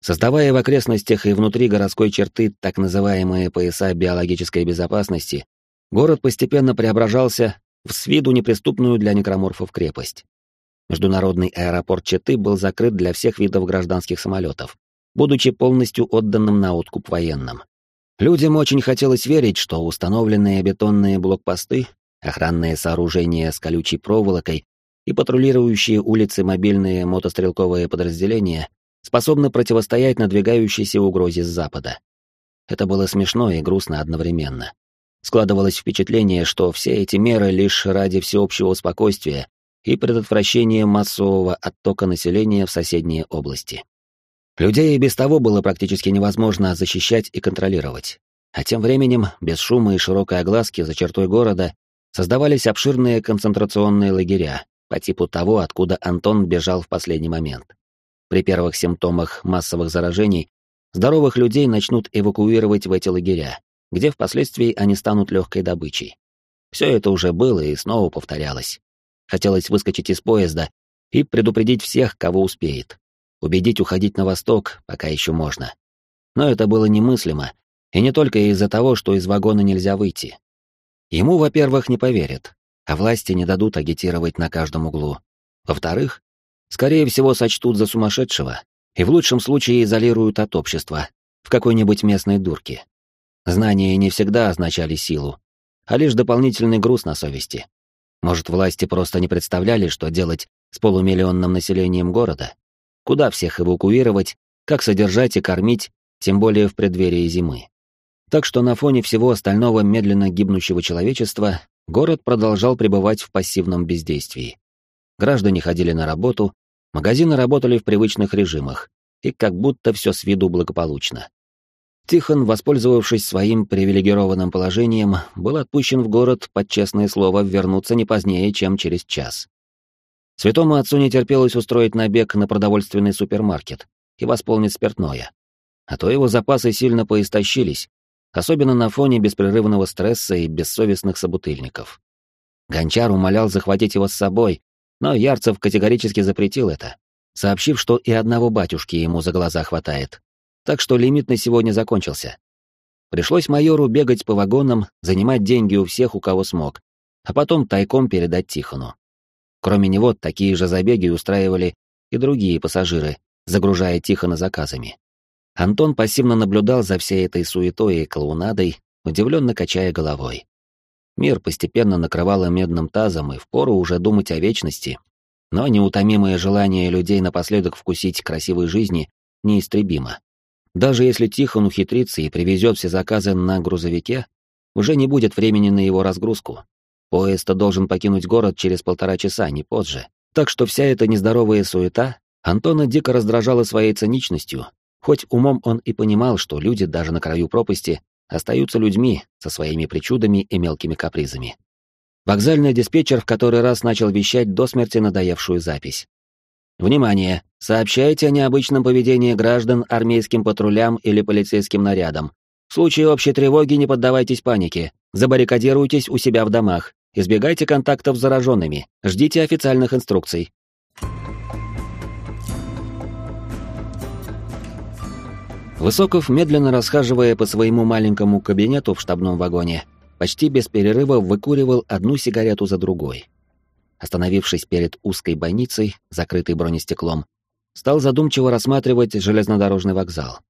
Создавая в окрестностях и внутри городской черты так называемые пояса биологической безопасности, город постепенно преображался в с виду неприступную для некроморфов крепость. Международный аэропорт Читы был закрыт для всех видов гражданских самолетов, будучи полностью отданным на откуп военным. Людям очень хотелось верить, что установленные бетонные блокпосты, охранные сооружения с колючей проволокой и патрулирующие улицы мобильные мотострелковые подразделения способны противостоять надвигающейся угрозе с запада. Это было смешно и грустно одновременно. Складывалось впечатление, что все эти меры лишь ради всеобщего спокойствия и предотвращения массового оттока населения в соседние области. Людей и без того было практически невозможно защищать и контролировать. А тем временем, без шума и широкой огласки за чертой города, создавались обширные концентрационные лагеря, по типу того, откуда Антон бежал в последний момент. При первых симптомах массовых заражений здоровых людей начнут эвакуировать в эти лагеря, где впоследствии они станут легкой добычей. Все это уже было и снова повторялось. Хотелось выскочить из поезда и предупредить всех, кого успеет убедить уходить на восток, пока еще можно. Но это было немыслимо, и не только из-за того, что из вагона нельзя выйти. Ему, во-первых, не поверят, а власти не дадут агитировать на каждом углу. Во-вторых, скорее всего, сочтут за сумасшедшего и в лучшем случае изолируют от общества, в какой-нибудь местной дурке. Знания не всегда означали силу, а лишь дополнительный груз на совести. Может, власти просто не представляли, что делать с полумиллионным населением города? Куда всех эвакуировать, как содержать и кормить, тем более в преддверии зимы. Так что на фоне всего остального медленно гибнущего человечества город продолжал пребывать в пассивном бездействии. Граждане ходили на работу, магазины работали в привычных режимах, и как будто все с виду благополучно. Тихон, воспользовавшись своим привилегированным положением, был отпущен в город под честное слово вернуться не позднее, чем через час. Святому отцу не терпелось устроить набег на продовольственный супермаркет и восполнить спиртное. А то его запасы сильно поистощились, особенно на фоне беспрерывного стресса и бессовестных собутыльников. Гончар умолял захватить его с собой, но Ярцев категорически запретил это, сообщив, что и одного батюшки ему за глаза хватает. Так что лимит на сегодня закончился. Пришлось майору бегать по вагонам, занимать деньги у всех, у кого смог, а потом тайком передать Тихону. Кроме него, такие же забеги устраивали и другие пассажиры, загружая Тихона заказами. Антон пассивно наблюдал за всей этой суетой и клоунадой, удивленно качая головой. Мир постепенно накрывало медным тазом, и впору уже думать о вечности. Но неутомимое желание людей напоследок вкусить красивой жизни неистребимо. Даже если Тихон ухитрится и привезет все заказы на грузовике, уже не будет времени на его разгрузку, Поезд должен покинуть город через полтора часа, не позже. Так что вся эта нездоровая суета Антона дико раздражала своей циничностью, хоть умом он и понимал, что люди даже на краю пропасти остаются людьми со своими причудами и мелкими капризами. Вокзальный диспетчер в который раз начал вещать до смерти надоевшую запись. «Внимание! Сообщайте о необычном поведении граждан армейским патрулям или полицейским нарядам. В случае общей тревоги не поддавайтесь панике. Забаррикадируйтесь у себя в домах. Избегайте контактов с зараженными. Ждите официальных инструкций. Высоков, медленно расхаживая по своему маленькому кабинету в штабном вагоне, почти без перерыва выкуривал одну сигарету за другой. Остановившись перед узкой больницей, закрытой бронестеклом, стал задумчиво рассматривать железнодорожный вокзал.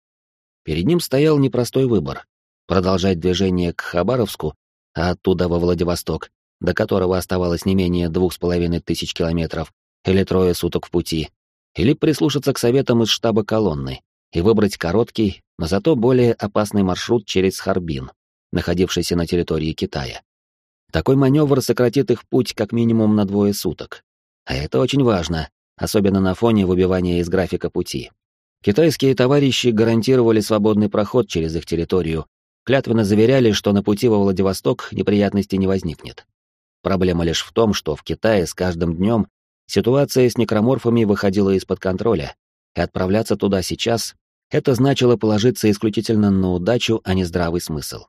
перед ним стоял непростой выбор — продолжать движение к Хабаровску, а оттуда во Владивосток, до которого оставалось не менее двух с половиной тысяч километров, или трое суток в пути, или прислушаться к советам из штаба колонны и выбрать короткий, но зато более опасный маршрут через Харбин, находившийся на территории Китая. Такой маневр сократит их путь как минимум на двое суток. А это очень важно, особенно на фоне выбивания из графика пути. Китайские товарищи гарантировали свободный проход через их территорию, клятвенно заверяли, что на пути во Владивосток неприятностей не возникнет. Проблема лишь в том, что в Китае с каждым днем ситуация с некроморфами выходила из-под контроля, и отправляться туда сейчас — это значило положиться исключительно на удачу, а не здравый смысл.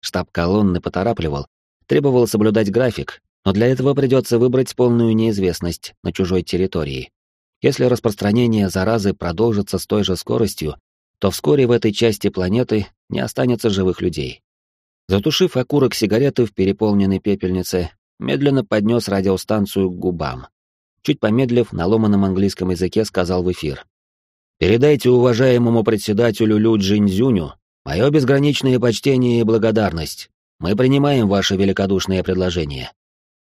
Штаб колонны поторапливал, требовал соблюдать график, но для этого придется выбрать полную неизвестность на чужой территории. Если распространение заразы продолжится с той же скоростью, то вскоре в этой части планеты не останется живых людей. Затушив окурок сигареты в переполненной пепельнице, медленно поднес радиостанцию к губам. Чуть помедлив, на ломаном английском языке сказал в эфир. «Передайте уважаемому председателю Лю Джинзюню мое безграничное почтение и благодарность. Мы принимаем ваше великодушное предложение».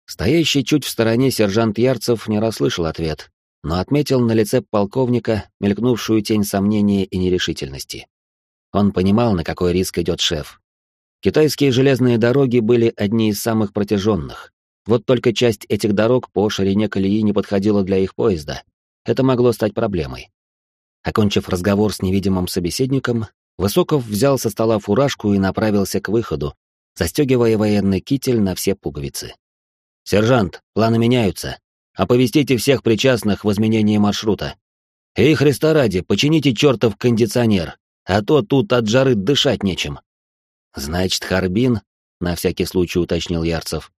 Стоящий чуть в стороне сержант Ярцев не расслышал ответ, но отметил на лице полковника мелькнувшую тень сомнения и нерешительности. Он понимал, на какой риск идет шеф. Китайские железные дороги были одни из самых протяженных. Вот только часть этих дорог по ширине колеи не подходила для их поезда. Это могло стать проблемой. Окончив разговор с невидимым собеседником, Высоков взял со стола фуражку и направился к выходу, застегивая военный китель на все пуговицы. «Сержант, планы меняются. Оповестите всех причастных в изменении маршрута. И Христа ради, почините чертов кондиционер, а то тут от жары дышать нечем». «Значит, Харбин?» — на всякий случай уточнил Ярцев.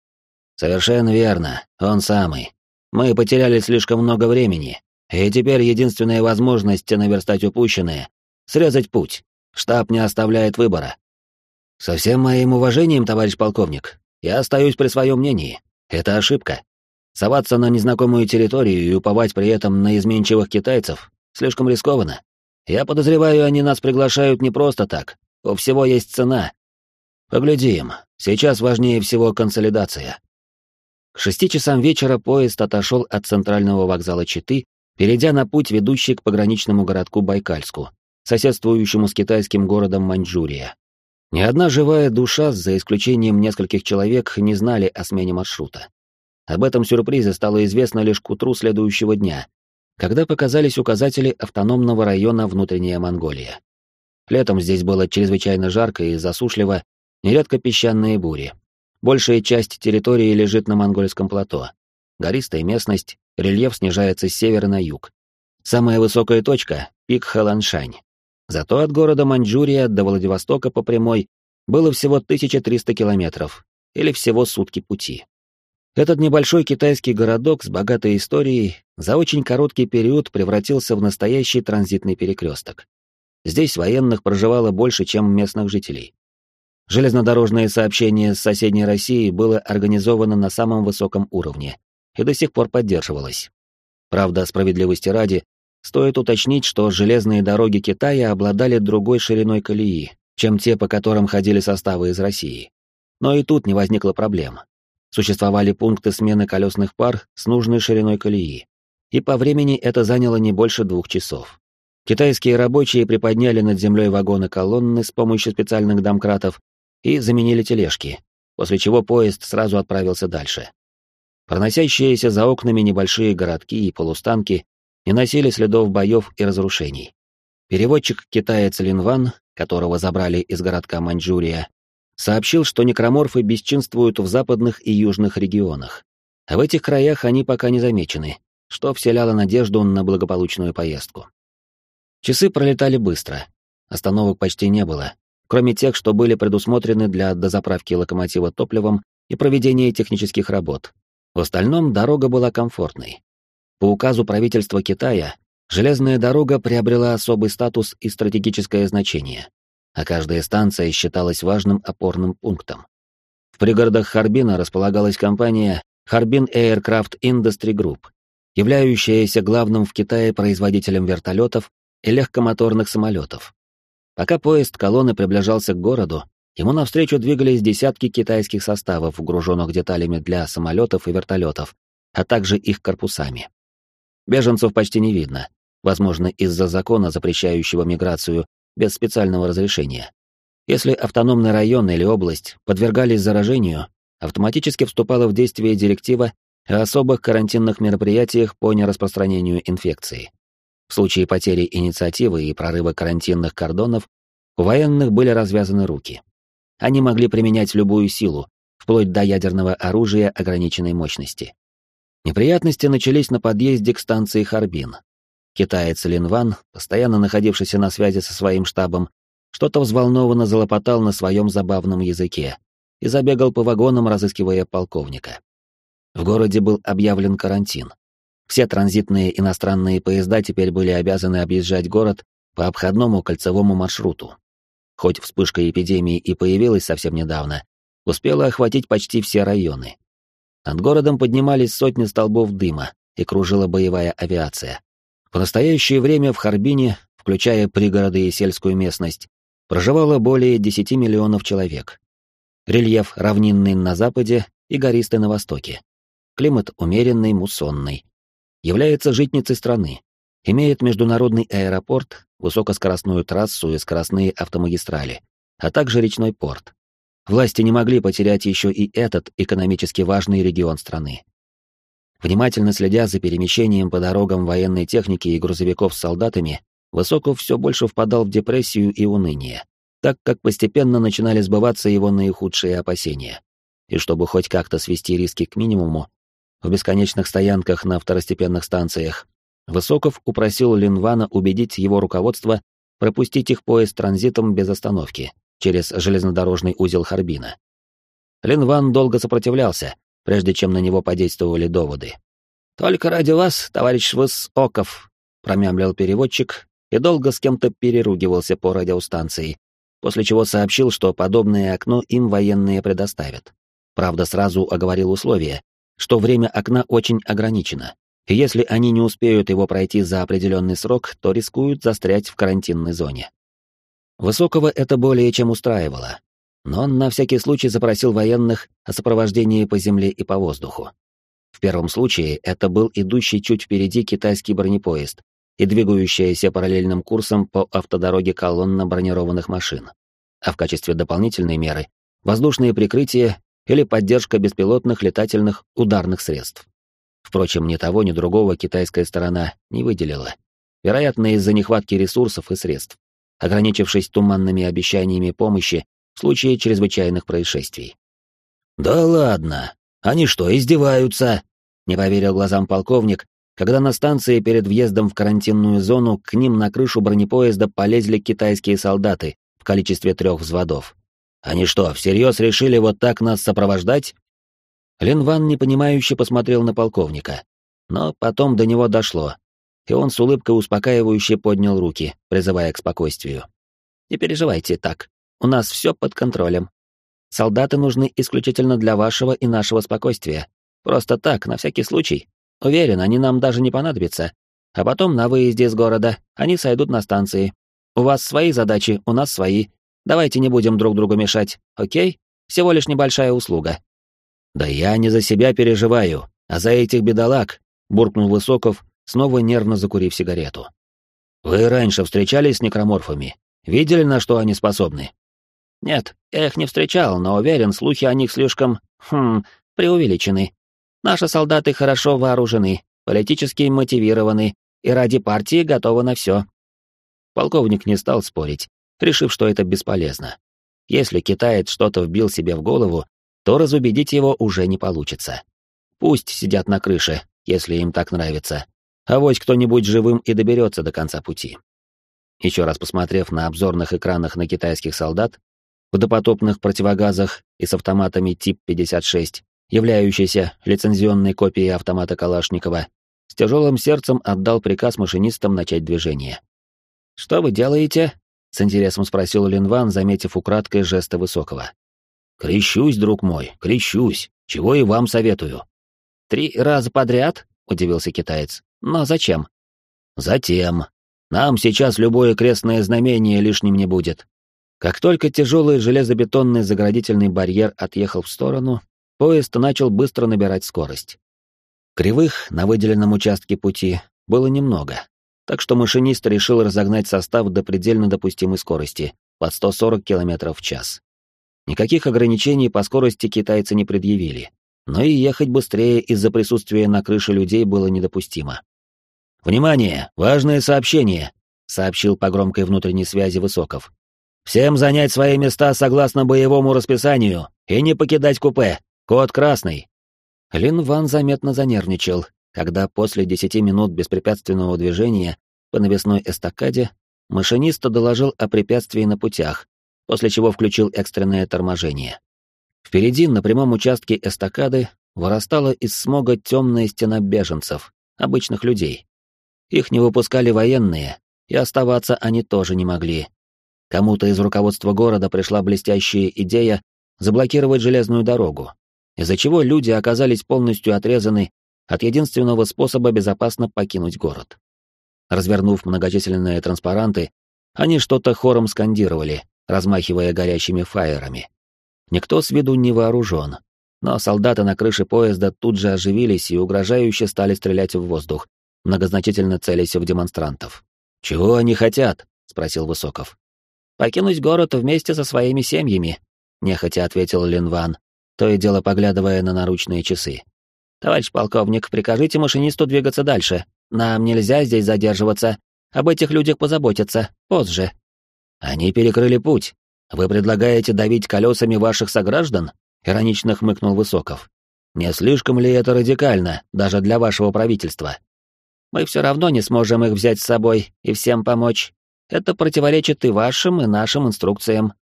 «Совершенно верно, он самый. Мы потеряли слишком много времени, и теперь единственная возможность наверстать упущенное — срезать путь. Штаб не оставляет выбора. Со всем моим уважением, товарищ полковник, я остаюсь при своем мнении. Это ошибка. Соваться на незнакомую территорию и уповать при этом на изменчивых китайцев слишком рискованно. Я подозреваю, они нас приглашают не просто так. У всего есть цена. Поглядим. Сейчас важнее всего консолидация. К шести часам вечера поезд отошел от центрального вокзала Читы, перейдя на путь, ведущий к пограничному городку Байкальску, соседствующему с китайским городом Маньчжурия. Ни одна живая душа, за исключением нескольких человек, не знали о смене маршрута. Об этом сюрпризе стало известно лишь к утру следующего дня, когда показались указатели автономного района Внутренняя Монголия. Летом здесь было чрезвычайно жарко и засушливо, нередко песчаные бури. Большая часть территории лежит на монгольском плато. Гористая местность, рельеф снижается с севера на юг. Самая высокая точка — пик Халаншань. Зато от города Маньчжурия до Владивостока по прямой было всего 1300 километров, или всего сутки пути. Этот небольшой китайский городок с богатой историей за очень короткий период превратился в настоящий транзитный перекресток. Здесь военных проживало больше, чем местных жителей. Железнодорожное сообщение с соседней Россией было организовано на самом высоком уровне и до сих пор поддерживалось. Правда, справедливости ради, стоит уточнить, что железные дороги Китая обладали другой шириной колеи, чем те, по которым ходили составы из России. Но и тут не возникло проблем. Существовали пункты смены колесных пар с нужной шириной колеи. И по времени это заняло не больше двух часов. Китайские рабочие приподняли над землей вагоны колонны с помощью специальных домкратов и заменили тележки, после чего поезд сразу отправился дальше. Проносящиеся за окнами небольшие городки и полустанки не носили следов боев и разрушений. Переводчик-китаец Линван, которого забрали из городка Маньчжурия, сообщил, что некроморфы бесчинствуют в западных и южных регионах. А в этих краях они пока не замечены, что вселяло надежду на благополучную поездку. Часы пролетали быстро. Остановок почти не было, кроме тех, что были предусмотрены для дозаправки локомотива топливом и проведения технических работ. В остальном дорога была комфортной. По указу правительства Китая, железная дорога приобрела особый статус и стратегическое значение, а каждая станция считалась важным опорным пунктом. В пригородах Харбина располагалась компания Harbin Aircraft Industry Group, являющаяся главным в Китае производителем вертолетов и легкомоторных самолетов. Пока поезд колонны приближался к городу, ему навстречу двигались десятки китайских составов, груженных деталями для самолетов и вертолетов, а также их корпусами. Беженцев почти не видно, возможно, из-за закона, запрещающего миграцию без специального разрешения. Если автономный район или область подвергались заражению, автоматически вступала в действие директива о особых карантинных мероприятиях по нераспространению инфекции. В случае потери инициативы и прорыва карантинных кордонов у военных были развязаны руки. Они могли применять любую силу, вплоть до ядерного оружия ограниченной мощности. Неприятности начались на подъезде к станции Харбин. Китаец Линван, постоянно находившийся на связи со своим штабом, что-то взволнованно залопотал на своем забавном языке и забегал по вагонам, разыскивая полковника. В городе был объявлен карантин. Все транзитные иностранные поезда теперь были обязаны объезжать город по обходному кольцевому маршруту. Хоть вспышка эпидемии и появилась совсем недавно, успела охватить почти все районы. Над городом поднимались сотни столбов дыма и кружила боевая авиация. В настоящее время в Харбине, включая пригороды и сельскую местность, проживало более 10 миллионов человек. Рельеф равнинный на западе и гористый на востоке. Климат умеренный, муссонный. Является житницей страны. Имеет международный аэропорт, высокоскоростную трассу и скоростные автомагистрали, а также речной порт. Власти не могли потерять еще и этот экономически важный регион страны. Внимательно следя за перемещением по дорогам военной техники и грузовиков с солдатами, Высоков все больше впадал в депрессию и уныние, так как постепенно начинали сбываться его наихудшие опасения. И чтобы хоть как-то свести риски к минимуму, в бесконечных стоянках на второстепенных станциях, Высоков упросил Линвана убедить его руководство пропустить их поезд транзитом без остановки через железнодорожный узел Харбина. Линван долго сопротивлялся, прежде чем на него подействовали доводы. «Только ради вас, товарищ Высоков», — промямлил переводчик и долго с кем-то переругивался по радиостанции, после чего сообщил, что подобное окно им военные предоставят. Правда, сразу оговорил условие, что время окна очень ограничено, и если они не успеют его пройти за определенный срок, то рискуют застрять в карантинной зоне. Высокого это более чем устраивало, но он на всякий случай запросил военных о сопровождении по земле и по воздуху. В первом случае это был идущий чуть впереди китайский бронепоезд, и двигающаяся параллельным курсом по автодороге колонна бронированных машин. А в качестве дополнительной меры — воздушные прикрытия или поддержка беспилотных летательных ударных средств. Впрочем, ни того, ни другого китайская сторона не выделила. Вероятно, из-за нехватки ресурсов и средств, ограничившись туманными обещаниями помощи в случае чрезвычайных происшествий. «Да ладно! Они что, издеваются?» — не поверил глазам полковник, когда на станции перед въездом в карантинную зону к ним на крышу бронепоезда полезли китайские солдаты в количестве трех взводов. Они что, всерьез решили вот так нас сопровождать? Лин Ван непонимающе посмотрел на полковника. Но потом до него дошло, и он с улыбкой успокаивающе поднял руки, призывая к спокойствию. «Не переживайте так, у нас все под контролем. Солдаты нужны исключительно для вашего и нашего спокойствия. Просто так, на всякий случай, Уверен, они нам даже не понадобятся. А потом на выезде из города они сойдут на станции. У вас свои задачи, у нас свои. Давайте не будем друг другу мешать, окей? Всего лишь небольшая услуга». «Да я не за себя переживаю, а за этих бедолаг», — буркнул Высоков, снова нервно закурив сигарету. «Вы раньше встречались с некроморфами? Видели, на что они способны?» «Нет, я их не встречал, но уверен, слухи о них слишком, хм, преувеличены. Наши солдаты хорошо вооружены, политически мотивированы и ради партии готовы на все. Полковник не стал спорить, решив, что это бесполезно. Если китаец что-то вбил себе в голову, то разубедить его уже не получится. Пусть сидят на крыше, если им так нравится. А вот кто-нибудь живым и доберется до конца пути. Еще раз посмотрев на обзорных экранах на китайских солдат, в допотопных противогазах и с автоматами тип 56, являющийся лицензионной копией автомата Калашникова, с тяжелым сердцем отдал приказ машинистам начать движение. «Что вы делаете?» — с интересом спросил Линван, заметив украдкой жеста Высокого. «Крещусь, друг мой, крещусь. Чего и вам советую». «Три раза подряд?» — удивился китаец. «Но зачем?» «Затем. Нам сейчас любое крестное знамение лишним не будет. Как только тяжелый железобетонный заградительный барьер отъехал в сторону, поезд начал быстро набирать скорость. Кривых на выделенном участке пути было немного, так что машинист решил разогнать состав до предельно допустимой скорости, под 140 км в час. Никаких ограничений по скорости китайцы не предъявили, но и ехать быстрее из-за присутствия на крыше людей было недопустимо. «Внимание! Важное сообщение!» — сообщил по громкой внутренней связи Высоков. «Всем занять свои места согласно боевому расписанию и не покидать купе. Код красный». Лин Ван заметно занервничал, когда после десяти минут беспрепятственного движения по навесной эстакаде машинист доложил о препятствии на путях, после чего включил экстренное торможение. Впереди, на прямом участке эстакады, вырастала из смога темная стена беженцев, обычных людей. Их не выпускали военные, и оставаться они тоже не могли. Кому-то из руководства города пришла блестящая идея заблокировать железную дорогу, из-за чего люди оказались полностью отрезаны от единственного способа безопасно покинуть город. Развернув многочисленные транспаранты, они что-то хором скандировали, размахивая горящими фаерами. Никто с виду не вооружен, но солдаты на крыше поезда тут же оживились и угрожающе стали стрелять в воздух, многозначительно целясь в демонстрантов. «Чего они хотят?» — спросил Высоков. «Покинуть город вместе со своими семьями», — нехотя ответил Линван, то и дело поглядывая на наручные часы. «Товарищ полковник, прикажите машинисту двигаться дальше. Нам нельзя здесь задерживаться. Об этих людях позаботиться. Позже». «Они перекрыли путь. Вы предлагаете давить колесами ваших сограждан?» — иронично хмыкнул Высоков. «Не слишком ли это радикально, даже для вашего правительства?» «Мы все равно не сможем их взять с собой и всем помочь. Это противоречит и вашим, и нашим инструкциям.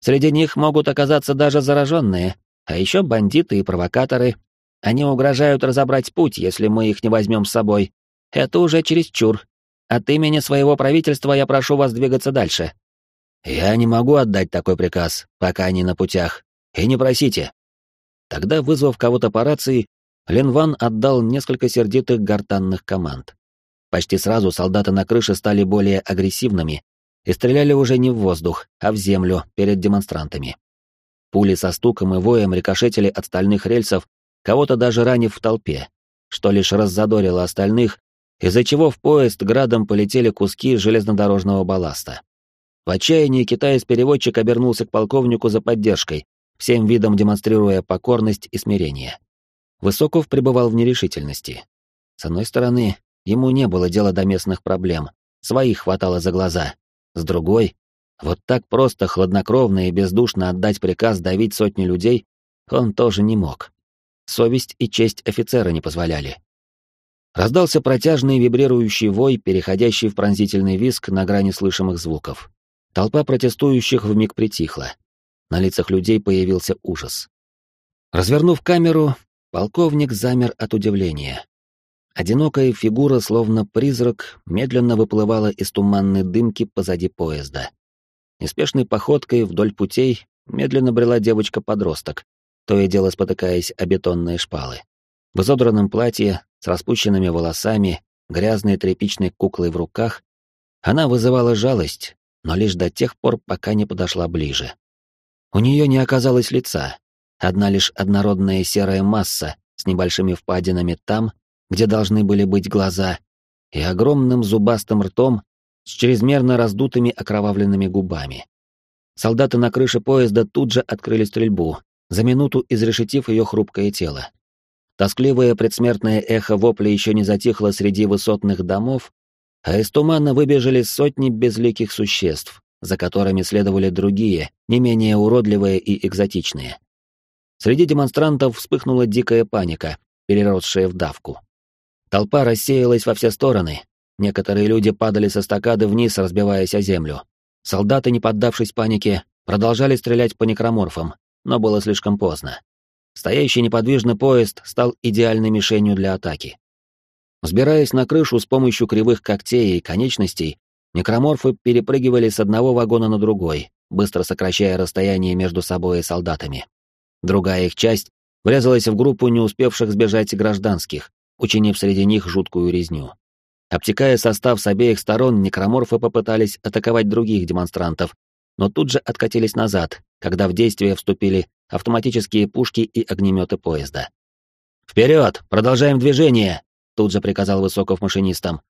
Среди них могут оказаться даже зараженные, а еще бандиты и провокаторы. Они угрожают разобрать путь, если мы их не возьмем с собой. Это уже чересчур. От имени своего правительства я прошу вас двигаться дальше. Я не могу отдать такой приказ, пока они на путях. И не просите. Тогда, вызвав кого-то по рации, Ленван отдал несколько сердитых гортанных команд. Почти сразу солдаты на крыше стали более агрессивными и стреляли уже не в воздух, а в землю перед демонстрантами. Пули со стуком и воем рикошетили от стальных рельсов, кого-то даже ранив в толпе, что лишь раззадорило остальных, из-за чего в поезд градом полетели куски железнодорожного балласта. В отчаянии китаец-переводчик обернулся к полковнику за поддержкой, всем видом демонстрируя покорность и смирение. Высоков пребывал в нерешительности. С одной стороны, ему не было дела до местных проблем, своих хватало за глаза. С другой, вот так просто, хладнокровно и бездушно отдать приказ давить сотни людей он тоже не мог. Совесть и честь офицера не позволяли. Раздался протяжный вибрирующий вой, переходящий в пронзительный визг на грани слышимых звуков. Толпа протестующих вмиг притихла. На лицах людей появился ужас. Развернув камеру, полковник замер от удивления. Одинокая фигура, словно призрак, медленно выплывала из туманной дымки позади поезда. Неспешной походкой вдоль путей медленно брела девочка-подросток, то и дело спотыкаясь о бетонные шпалы. В изодранном платье, с распущенными волосами, грязной тряпичной куклой в руках, она вызывала жалость, но лишь до тех пор, пока не подошла ближе. У нее не оказалось лица, одна лишь однородная серая масса с небольшими впадинами там, где должны были быть глаза, и огромным зубастым ртом с чрезмерно раздутыми окровавленными губами. Солдаты на крыше поезда тут же открыли стрельбу, за минуту изрешетив ее хрупкое тело. Тоскливое предсмертное эхо вопля еще не затихло среди высотных домов, а из тумана выбежали сотни безликих существ, за которыми следовали другие, не менее уродливые и экзотичные. Среди демонстрантов вспыхнула дикая паника, переросшая в давку. Толпа рассеялась во все стороны, некоторые люди падали со стакады вниз, разбиваясь о землю. Солдаты, не поддавшись панике, продолжали стрелять по некроморфам, но было слишком поздно. Стоящий неподвижно поезд стал идеальной мишенью для атаки. Взбираясь на крышу с помощью кривых когтей и конечностей, некроморфы перепрыгивали с одного вагона на другой, быстро сокращая расстояние между собой и солдатами. Другая их часть врезалась в группу не успевших сбежать гражданских, учинив среди них жуткую резню. Обтекая состав с обеих сторон, некроморфы попытались атаковать других демонстрантов, но тут же откатились назад, когда в действие вступили автоматические пушки и огнеметы поезда. «Вперед! Продолжаем движение!» — тут же приказал Высоков машинистам.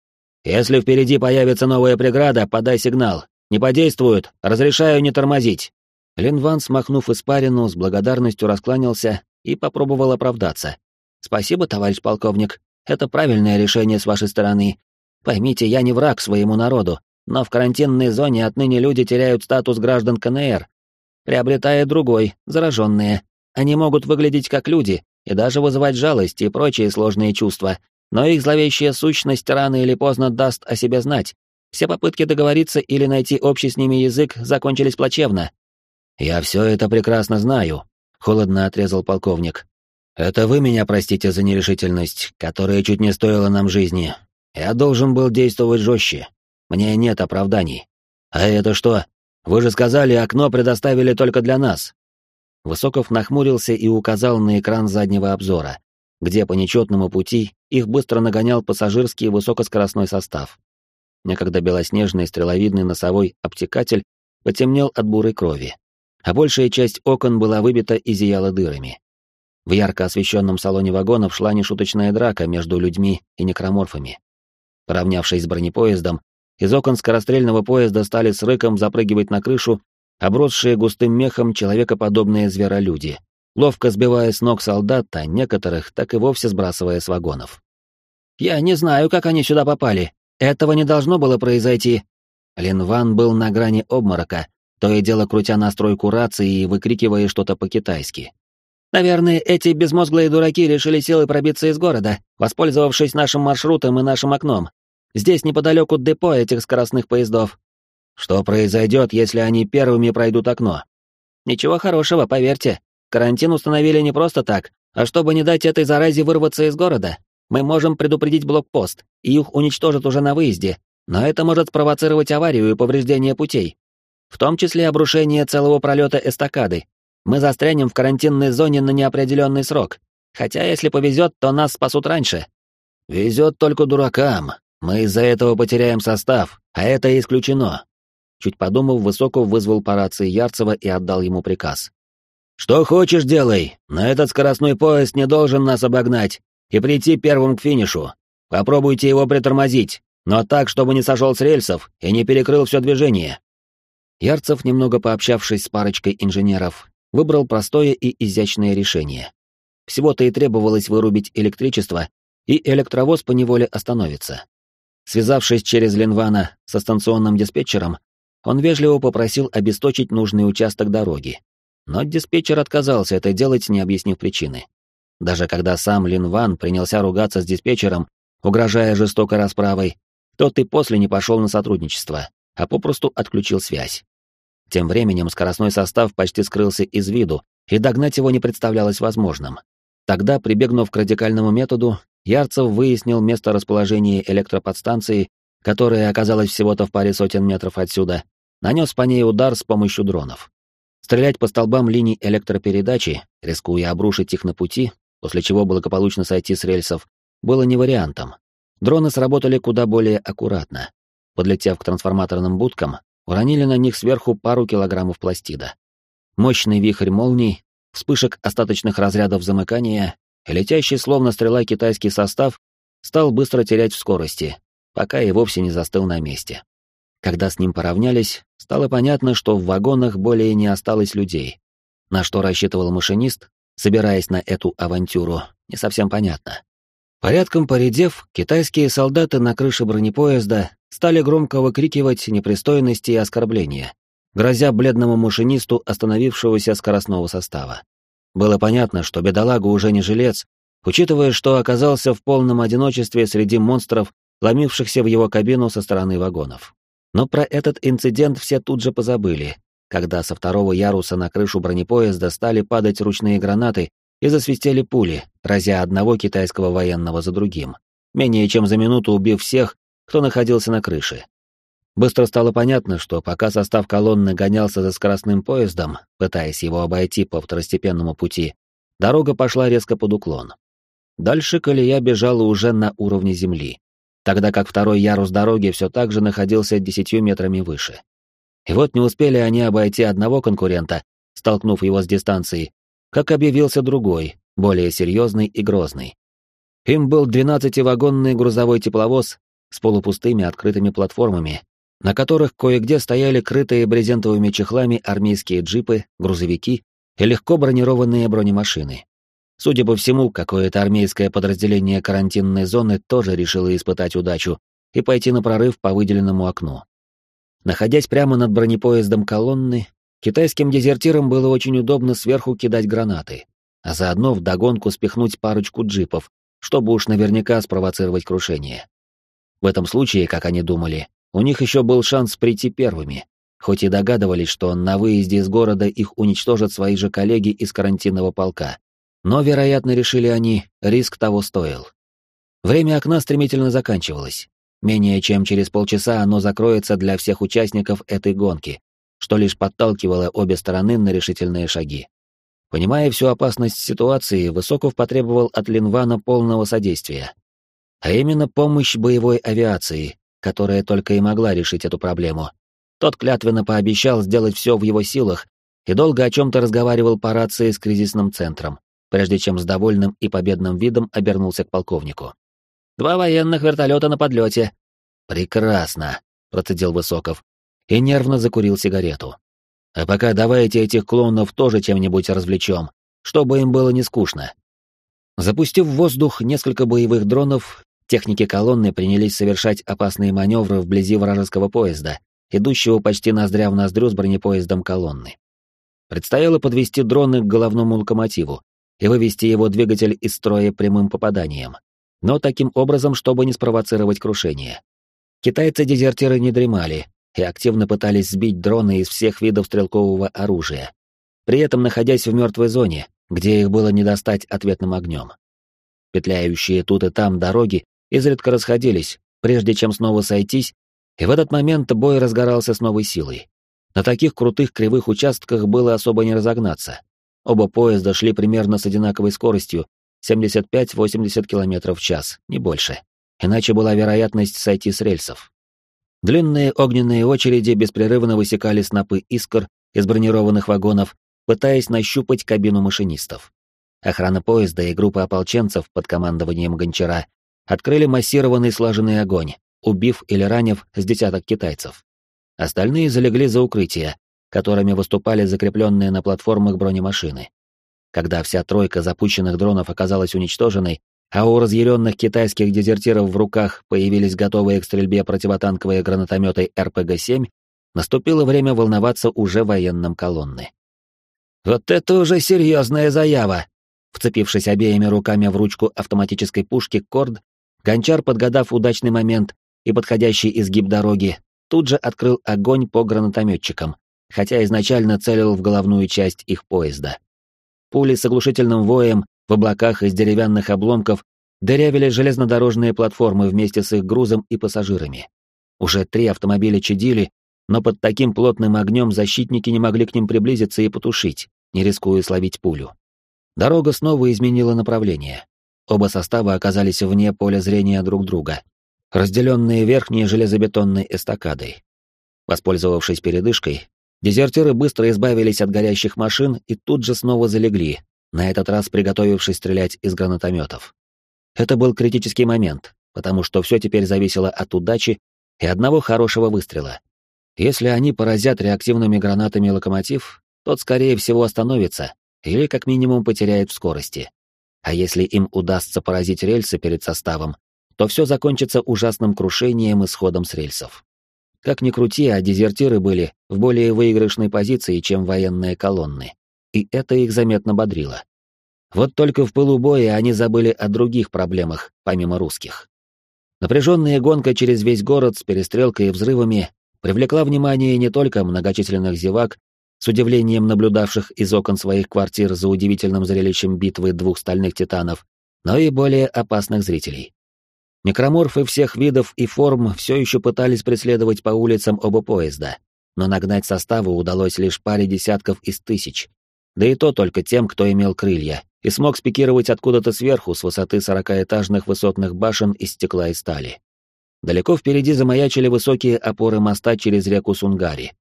«Если впереди появится новая преграда, подай сигнал. Не подействует, разрешаю не тормозить». Линван, смахнув испарину, с благодарностью раскланялся и попробовал оправдаться. «Спасибо, товарищ полковник. Это правильное решение с вашей стороны. Поймите, я не враг своему народу, но в карантинной зоне отныне люди теряют статус граждан КНР, приобретая другой, зараженные. Они могут выглядеть как люди и даже вызывать жалость и прочие сложные чувства, но их зловещая сущность рано или поздно даст о себе знать. Все попытки договориться или найти общий с ними язык закончились плачевно. «Я все это прекрасно знаю», — холодно отрезал полковник. «Это вы меня простите за нерешительность, которая чуть не стоила нам жизни. Я должен был действовать жестче. Мне нет оправданий. А это что? Вы же сказали, окно предоставили только для нас». Высоков нахмурился и указал на экран заднего обзора, где по нечетному пути их быстро нагонял пассажирский высокоскоростной состав. Некогда белоснежный стреловидный носовой обтекатель потемнел от бурой крови а большая часть окон была выбита и зияла дырами. В ярко освещенном салоне вагонов шла нешуточная драка между людьми и некроморфами. Поравнявшись с бронепоездом, из окон скорострельного поезда стали с рыком запрыгивать на крышу обросшие густым мехом человекоподобные зверолюди, ловко сбивая с ног солдат, а некоторых так и вовсе сбрасывая с вагонов. «Я не знаю, как они сюда попали. Этого не должно было произойти». Линван был на грани обморока, то и дело крутя настройку рации и выкрикивая что-то по-китайски. «Наверное, эти безмозглые дураки решили силой пробиться из города, воспользовавшись нашим маршрутом и нашим окном. Здесь неподалеку депо этих скоростных поездов. Что произойдет, если они первыми пройдут окно? Ничего хорошего, поверьте. Карантин установили не просто так, а чтобы не дать этой заразе вырваться из города. Мы можем предупредить блокпост, и их уничтожат уже на выезде, но это может спровоцировать аварию и повреждение путей в том числе обрушение целого пролета эстакады. Мы застрянем в карантинной зоне на неопределенный срок. Хотя, если повезет, то нас спасут раньше. Везет только дуракам. Мы из-за этого потеряем состав, а это исключено. Чуть подумав, Высоков вызвал по рации Ярцева и отдал ему приказ. «Что хочешь, делай, но этот скоростной поезд не должен нас обогнать и прийти первым к финишу. Попробуйте его притормозить, но так, чтобы не сошел с рельсов и не перекрыл все движение. Ярцев, немного пообщавшись с парочкой инженеров, выбрал простое и изящное решение. Всего-то и требовалось вырубить электричество, и электровоз поневоле остановится. Связавшись через Ленвана со станционным диспетчером, он вежливо попросил обесточить нужный участок дороги. Но диспетчер отказался это делать, не объяснив причины. Даже когда сам Линван принялся ругаться с диспетчером, угрожая жестокой расправой, тот и после не пошел на сотрудничество, а попросту отключил связь. Тем временем скоростной состав почти скрылся из виду, и догнать его не представлялось возможным. Тогда, прибегнув к радикальному методу, Ярцев выяснил место расположения электроподстанции, которая оказалась всего-то в паре сотен метров отсюда, нанес по ней удар с помощью дронов. Стрелять по столбам линий электропередачи, рискуя обрушить их на пути, после чего благополучно сойти с рельсов, было не вариантом. Дроны сработали куда более аккуратно подлетев к трансформаторным будкам, уронили на них сверху пару килограммов пластида. Мощный вихрь молний, вспышек остаточных разрядов замыкания летящий словно стрела китайский состав стал быстро терять в скорости, пока и вовсе не застыл на месте. Когда с ним поравнялись, стало понятно, что в вагонах более не осталось людей. На что рассчитывал машинист, собираясь на эту авантюру, не совсем понятно. Порядком поредев, китайские солдаты на крыше бронепоезда стали громко выкрикивать непристойности и оскорбления, грозя бледному машинисту остановившегося скоростного состава. Было понятно, что бедолага уже не жилец, учитывая, что оказался в полном одиночестве среди монстров, ломившихся в его кабину со стороны вагонов. Но про этот инцидент все тут же позабыли, когда со второго яруса на крышу бронепоезда стали падать ручные гранаты и засвистели пули, разя одного китайского военного за другим, менее чем за минуту убив всех, кто находился на крыше. Быстро стало понятно, что пока состав колонны гонялся за скоростным поездом, пытаясь его обойти по второстепенному пути, дорога пошла резко под уклон. Дальше колея бежала уже на уровне земли. тогда как второй ярус дороги все так же находился десятью метрами выше. И вот не успели они обойти одного конкурента, столкнув его с дистанцией, как объявился другой, более серьезный и грозный. Им был 12-вагонный грузовой тепловоз с полупустыми открытыми платформами, на которых кое-где стояли крытые брезентовыми чехлами армейские джипы, грузовики и легко бронированные бронемашины. Судя по всему, какое-то армейское подразделение карантинной зоны тоже решило испытать удачу и пойти на прорыв по выделенному окну. Находясь прямо над бронепоездом колонны, китайским дезертирам было очень удобно сверху кидать гранаты, а заодно вдогонку спихнуть парочку джипов, чтобы уж наверняка спровоцировать крушение. В этом случае, как они думали, у них еще был шанс прийти первыми, хоть и догадывались, что на выезде из города их уничтожат свои же коллеги из карантинного полка. Но, вероятно, решили они, риск того стоил. Время окна стремительно заканчивалось. Менее чем через полчаса оно закроется для всех участников этой гонки, что лишь подталкивало обе стороны на решительные шаги. Понимая всю опасность ситуации, Высоков потребовал от Линвана полного содействия. А именно помощь боевой авиации, которая только и могла решить эту проблему. Тот клятвенно пообещал сделать все в его силах и долго о чем-то разговаривал по рации с кризисным центром, прежде чем с довольным и победным видом обернулся к полковнику. «Два военных вертолета на подлете». «Прекрасно», — процедил Высоков и нервно закурил сигарету. А пока давайте этих клонов тоже чем-нибудь развлечем, чтобы им было не скучно. Запустив в воздух несколько боевых дронов, техники колонны принялись совершать опасные маневры вблизи вражеского поезда, идущего почти ноздря в ноздрю с бронепоездом колонны. Предстояло подвести дроны к головному локомотиву и вывести его двигатель из строя прямым попаданием, но таким образом, чтобы не спровоцировать крушение. Китайцы-дезертиры не дремали и активно пытались сбить дроны из всех видов стрелкового оружия, при этом находясь в мертвой зоне, где их было не достать ответным огнем. Петляющие тут и там дороги изредка расходились, прежде чем снова сойтись, и в этот момент бой разгорался с новой силой. На таких крутых кривых участках было особо не разогнаться. Оба поезда шли примерно с одинаковой скоростью 75-80 км в час, не больше. Иначе была вероятность сойти с рельсов. Длинные огненные очереди беспрерывно высекали снопы искр из бронированных вагонов, пытаясь нащупать кабину машинистов. Охрана поезда и группа ополченцев под командованием Гончара открыли массированный слаженный огонь, убив или ранив с десяток китайцев. Остальные залегли за укрытия, которыми выступали закрепленные на платформах бронемашины. Когда вся тройка запущенных дронов оказалась уничтоженной, а у разъяренных китайских дезертиров в руках появились готовые к стрельбе противотанковые гранатометы РПГ-7, наступило время волноваться уже военным колонны. «Вот это уже серьезная заява!» Вцепившись обеими руками в ручку автоматической пушки Корд, Гончар, подгадав удачный момент и подходящий изгиб дороги, тут же открыл огонь по гранатометчикам, хотя изначально целил в головную часть их поезда. Пули с оглушительным воем в облаках из деревянных обломков дырявили железнодорожные платформы вместе с их грузом и пассажирами. Уже три автомобиля чадили, но под таким плотным огнем защитники не могли к ним приблизиться и потушить, не рискуя словить пулю. Дорога снова изменила направление. Оба состава оказались вне поля зрения друг друга, разделенные верхней железобетонной эстакадой. Воспользовавшись передышкой, дезертиры быстро избавились от горящих машин и тут же снова залегли, на этот раз приготовившись стрелять из гранатометов. Это был критический момент, потому что все теперь зависело от удачи и одного хорошего выстрела. Если они поразят реактивными гранатами локомотив, тот, скорее всего, остановится или как минимум потеряет в скорости. А если им удастся поразить рельсы перед составом, то все закончится ужасным крушением и сходом с рельсов. Как ни крути, а дезертиры были в более выигрышной позиции, чем военные колонны и это их заметно бодрило. Вот только в пылу боя они забыли о других проблемах, помимо русских. Напряженная гонка через весь город с перестрелкой и взрывами привлекла внимание не только многочисленных зевак, с удивлением наблюдавших из окон своих квартир за удивительным зрелищем битвы двух стальных титанов, но и более опасных зрителей. Некроморфы всех видов и форм все еще пытались преследовать по улицам оба поезда, но нагнать составы удалось лишь паре десятков из тысяч, да и то только тем, кто имел крылья, и смог спикировать откуда-то сверху с высоты сорокаэтажных высотных башен из стекла и стали. Далеко впереди замаячили высокие опоры моста через реку Сунгари,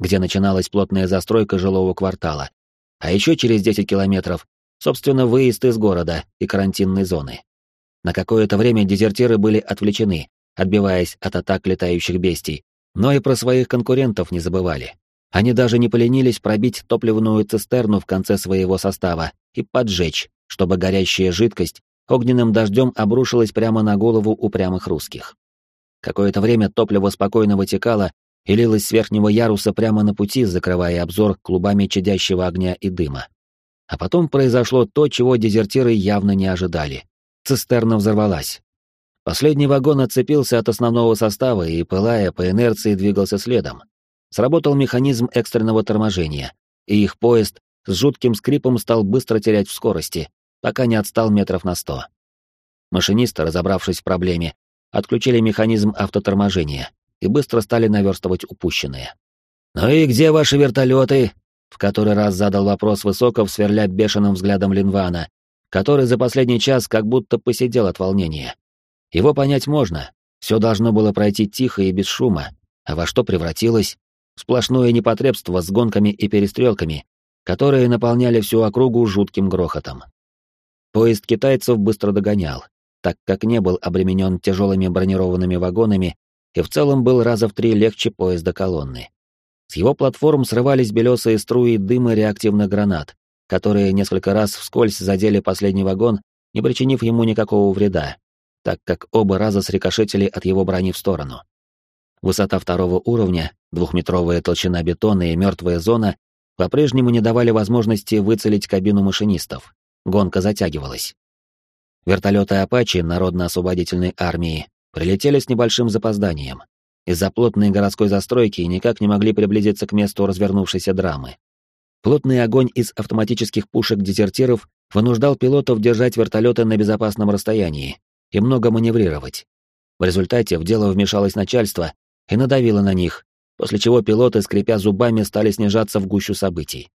где начиналась плотная застройка жилого квартала, а еще через 10 километров, собственно, выезд из города и карантинной зоны. На какое-то время дезертиры были отвлечены, отбиваясь от атак летающих бестий, но и про своих конкурентов не забывали. Они даже не поленились пробить топливную цистерну в конце своего состава и поджечь, чтобы горящая жидкость огненным дождем обрушилась прямо на голову упрямых русских. Какое-то время топливо спокойно вытекало и лилось с верхнего яруса прямо на пути, закрывая обзор клубами чадящего огня и дыма. А потом произошло то, чего дезертиры явно не ожидали. Цистерна взорвалась. Последний вагон отцепился от основного состава и, пылая по инерции, двигался следом. Сработал механизм экстренного торможения, и их поезд с жутким скрипом стал быстро терять в скорости, пока не отстал метров на сто. Машинисты, разобравшись в проблеме, отключили механизм автоторможения и быстро стали наверстывать упущенное. «Ну и где ваши вертолеты?» — в который раз задал вопрос Высоков, сверля бешеным взглядом Линвана, который за последний час как будто посидел от волнения. Его понять можно, все должно было пройти тихо и без шума, а во что превратилось? Сплошное непотребство с гонками и перестрелками, которые наполняли всю округу жутким грохотом. Поезд китайцев быстро догонял, так как не был обременен тяжелыми бронированными вагонами и в целом был раза в три легче поезда колонны. С его платформ срывались белесые струи дыма реактивных гранат, которые несколько раз вскользь задели последний вагон, не причинив ему никакого вреда, так как оба раза срикошетили от его брони в сторону. Высота второго уровня, двухметровая толщина бетона и мертвая зона по-прежнему не давали возможности выцелить кабину машинистов. Гонка затягивалась. Вертолеты «Апачи» Народно-освободительной армии прилетели с небольшим запозданием. Из-за плотной городской застройки никак не могли приблизиться к месту развернувшейся драмы. Плотный огонь из автоматических пушек дезертиров вынуждал пилотов держать вертолеты на безопасном расстоянии и много маневрировать. В результате в дело вмешалось начальство и надавило на них, после чего пилоты, скрипя зубами, стали снижаться в гущу событий.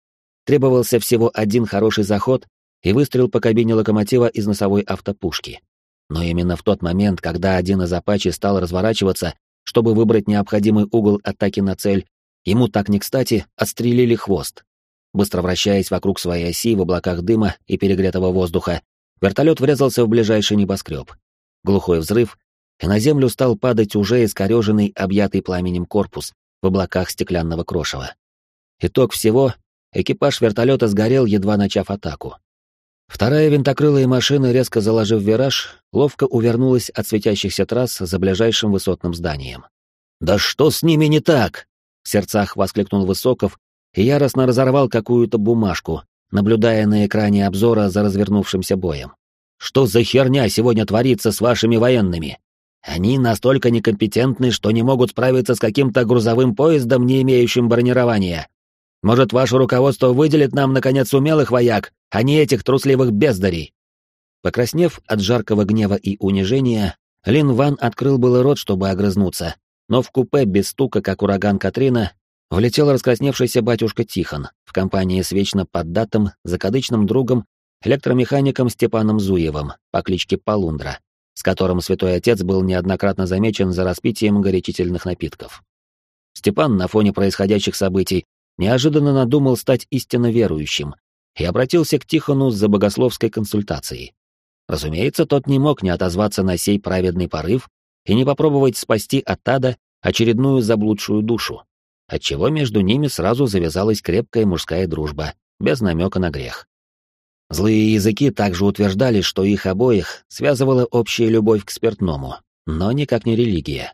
Требовался всего один хороший заход и выстрел по кабине локомотива из носовой автопушки. Но именно в тот момент, когда один из Апачи стал разворачиваться, чтобы выбрать необходимый угол атаки на цель, ему так не кстати отстрелили хвост. Быстро вращаясь вокруг своей оси в облаках дыма и перегретого воздуха, вертолет врезался в ближайший небоскреб. Глухой взрыв, и на землю стал падать уже искореженный, объятый пламенем корпус в облаках стеклянного крошева. Итог всего — экипаж вертолета сгорел, едва начав атаку. Вторая винтокрылая машина, резко заложив вираж, ловко увернулась от светящихся трасс за ближайшим высотным зданием. «Да что с ними не так?» — в сердцах воскликнул Высоков и яростно разорвал какую-то бумажку, наблюдая на экране обзора за развернувшимся боем. «Что за херня сегодня творится с вашими военными? Они настолько некомпетентны, что не могут справиться с каким-то грузовым поездом, не имеющим бронирования. Может, ваше руководство выделит нам, наконец, умелых вояк, а не этих трусливых бездарей?» Покраснев от жаркого гнева и унижения, Лин Ван открыл было рот, чтобы огрызнуться, но в купе без стука, как ураган Катрина, влетел раскрасневшийся батюшка Тихон в компании с вечно поддатым, закадычным другом, электромехаником Степаном Зуевым по кличке Полундра, с которым святой отец был неоднократно замечен за распитием горячительных напитков. Степан на фоне происходящих событий неожиданно надумал стать истинно верующим и обратился к Тихону за богословской консультацией. Разумеется, тот не мог не отозваться на сей праведный порыв и не попробовать спасти от ада очередную заблудшую душу, отчего между ними сразу завязалась крепкая мужская дружба, без намека на грех. Злые языки также утверждали, что их обоих связывала общая любовь к спиртному, но никак не религия.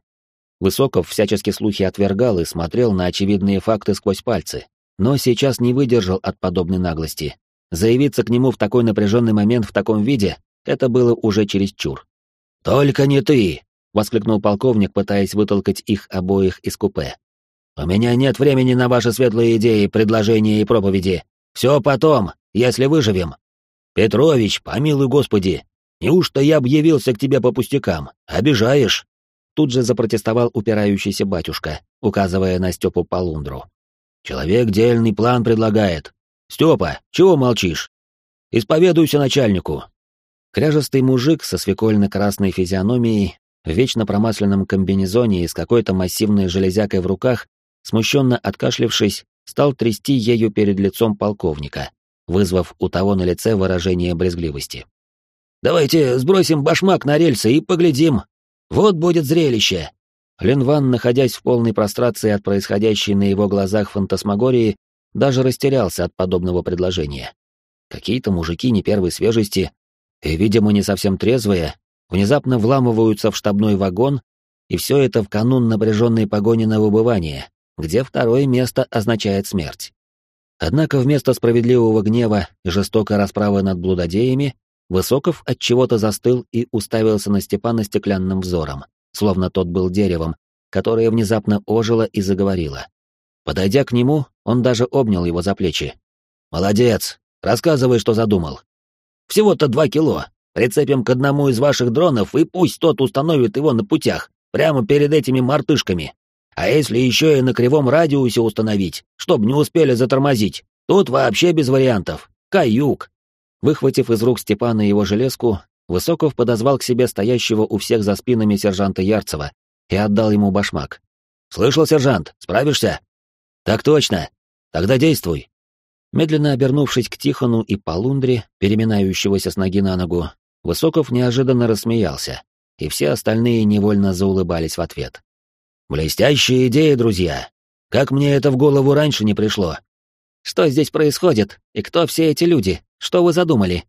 Высоков всячески слухи отвергал и смотрел на очевидные факты сквозь пальцы, но сейчас не выдержал от подобной наглости. Заявиться к нему в такой напряженный момент в таком виде — это было уже чересчур. «Только не ты!» — воскликнул полковник, пытаясь вытолкать их обоих из купе. «У меня нет времени на ваши светлые идеи, предложения и проповеди. Все потом, если выживем. Петрович, помилуй Господи, неужто я объявился к тебе по пустякам? Обижаешь?» Тут же запротестовал упирающийся батюшка, указывая на Степу Полундру. «Человек дельный план предлагает. Степа, чего молчишь? Исповедуйся начальнику». Кряжестый мужик со свекольно-красной физиономией в вечно промасленном комбинезоне и с какой-то массивной железякой в руках, смущенно откашлившись, стал трясти ею перед лицом полковника, вызвав у того на лице выражение брезгливости. «Давайте сбросим башмак на рельсы и поглядим. Вот будет зрелище!» Линван, находясь в полной прострации от происходящей на его глазах фантасмагории, даже растерялся от подобного предложения. Какие-то мужики не первой свежести и, видимо, не совсем трезвые, внезапно вламываются в штабной вагон, и все это в канун напряженной погони на выбывание, где второе место означает смерть. Однако вместо справедливого гнева и жестокой расправы над блудодеями, Высоков от чего-то застыл и уставился на Степана стеклянным взором, словно тот был деревом, которое внезапно ожило и заговорило. Подойдя к нему, он даже обнял его за плечи. «Молодец! Рассказывай, что задумал. Всего-то два кило. Прицепим к одному из ваших дронов, и пусть тот установит его на путях, прямо перед этими мартышками. А если еще и на кривом радиусе установить, чтобы не успели затормозить, тут вообще без вариантов. Каюк. Выхватив из рук Степана его железку, Высоков подозвал к себе стоящего у всех за спинами сержанта Ярцева и отдал ему башмак. «Слышал, сержант, справишься?» «Так точно. Тогда действуй». Медленно обернувшись к Тихону и Полундре, переминающегося с ноги на ногу, Высоков неожиданно рассмеялся, и все остальные невольно заулыбались в ответ. «Блестящая идея, друзья! Как мне это в голову раньше не пришло!» «Что здесь происходит? И кто все эти люди? Что вы задумали?»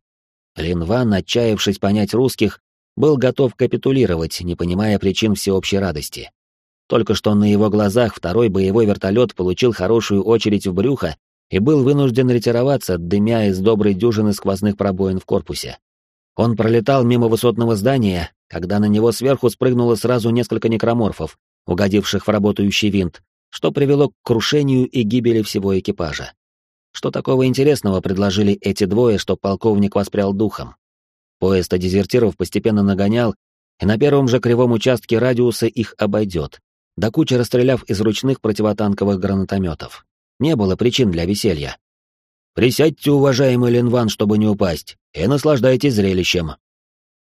Линван, отчаявшись понять русских, был готов капитулировать, не понимая причин всеобщей радости. Только что на его глазах второй боевой вертолет получил хорошую очередь в брюхо и был вынужден ретироваться, дымя из доброй дюжины сквозных пробоин в корпусе. Он пролетал мимо высотного здания, когда на него сверху спрыгнуло сразу несколько некроморфов, угодивших в работающий винт, что привело к крушению и гибели всего экипажа. Что такого интересного предложили эти двое, что полковник воспрял духом? Поезд дезертиров постепенно нагонял, и на первом же кривом участке радиуса их обойдет, до кучи расстреляв из ручных противотанковых гранатометов. Не было причин для веселья. «Присядьте, уважаемый Ленван, чтобы не упасть, и наслаждайтесь зрелищем».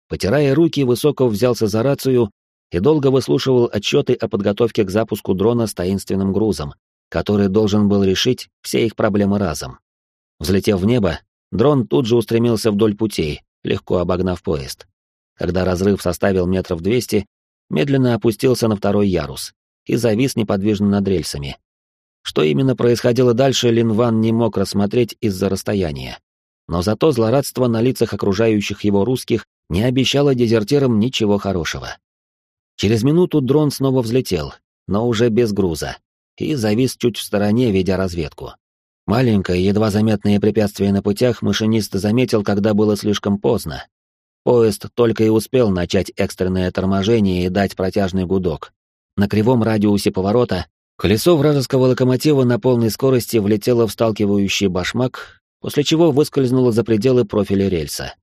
Потирая руки, Высоков взялся за рацию и долго выслушивал отчеты о подготовке к запуску дрона с таинственным грузом, который должен был решить все их проблемы разом. Взлетев в небо, дрон тут же устремился вдоль путей, легко обогнав поезд. Когда разрыв составил метров двести, медленно опустился на второй ярус и завис неподвижно над рельсами. Что именно происходило дальше, Линван не мог рассмотреть из-за расстояния. Но зато злорадство на лицах окружающих его русских не обещало дезертирам ничего хорошего. Через минуту дрон снова взлетел, но уже без груза, и завис чуть в стороне, ведя разведку. Маленькое, едва заметное препятствие на путях машинист заметил, когда было слишком поздно. Поезд только и успел начать экстренное торможение и дать протяжный гудок. На кривом радиусе поворота колесо вражеского локомотива на полной скорости влетело в сталкивающий башмак, после чего выскользнуло за пределы профиля рельса.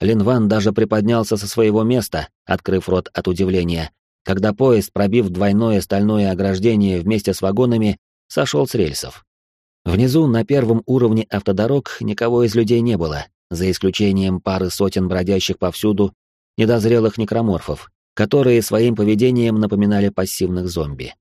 Линван даже приподнялся со своего места, открыв рот от удивления, когда поезд, пробив двойное стальное ограждение вместе с вагонами, сошел с рельсов. Внизу, на первом уровне автодорог, никого из людей не было, за исключением пары сотен бродящих повсюду недозрелых некроморфов, которые своим поведением напоминали пассивных зомби.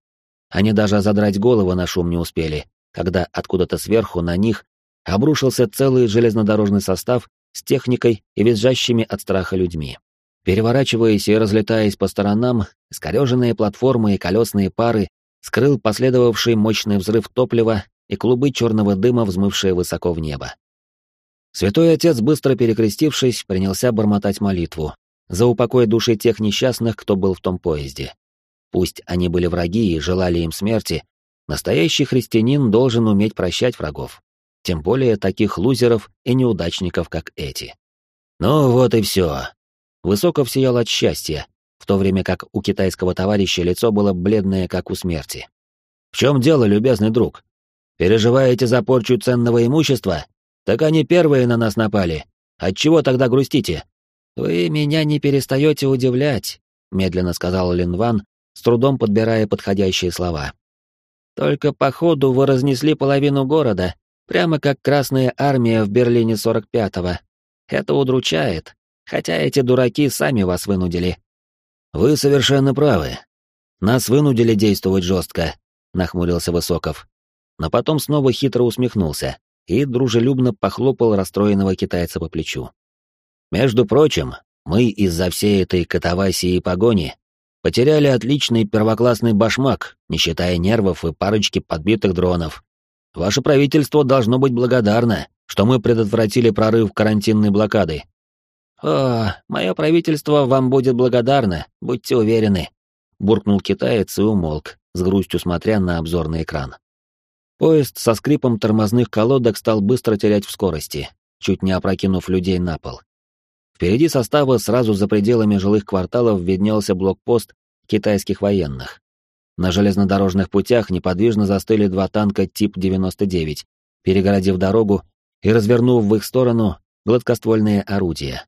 Они даже задрать головы на шум не успели, когда откуда-то сверху на них обрушился целый железнодорожный состав с техникой и визжащими от страха людьми. Переворачиваясь и разлетаясь по сторонам, искореженные платформы и колесные пары скрыл последовавший мощный взрыв топлива и клубы черного дыма, взмывшие высоко в небо. Святой Отец, быстро перекрестившись, принялся бормотать молитву за упокой души тех несчастных, кто был в том поезде. Пусть они были враги и желали им смерти, настоящий христианин должен уметь прощать врагов тем более таких лузеров и неудачников, как эти. Ну вот и все. Высоков сиял от счастья, в то время как у китайского товарища лицо было бледное, как у смерти. «В чем дело, любезный друг? Переживаете за порчу ценного имущества? Так они первые на нас напали. Отчего тогда грустите?» «Вы меня не перестаете удивлять», — медленно сказал Линван, с трудом подбирая подходящие слова. «Только походу вы разнесли половину города, Прямо как Красная Армия в Берлине 45-го. Это удручает, хотя эти дураки сами вас вынудили. Вы совершенно правы. Нас вынудили действовать жестко, нахмурился Высоков. Но потом снова хитро усмехнулся и дружелюбно похлопал расстроенного китайца по плечу. Между прочим, мы из-за всей этой катавасии и погони потеряли отличный первоклассный башмак, не считая нервов и парочки подбитых дронов. Ваше правительство должно быть благодарно, что мы предотвратили прорыв карантинной блокады. О, мое правительство вам будет благодарно, будьте уверены, буркнул китаец и умолк, с грустью смотря на обзорный экран. Поезд со скрипом тормозных колодок стал быстро терять в скорости, чуть не опрокинув людей на пол. Впереди состава сразу за пределами жилых кварталов виднелся блокпост китайских военных. На железнодорожных путях неподвижно застыли два танка тип 99, перегородив дорогу и развернув в их сторону гладкоствольные орудия.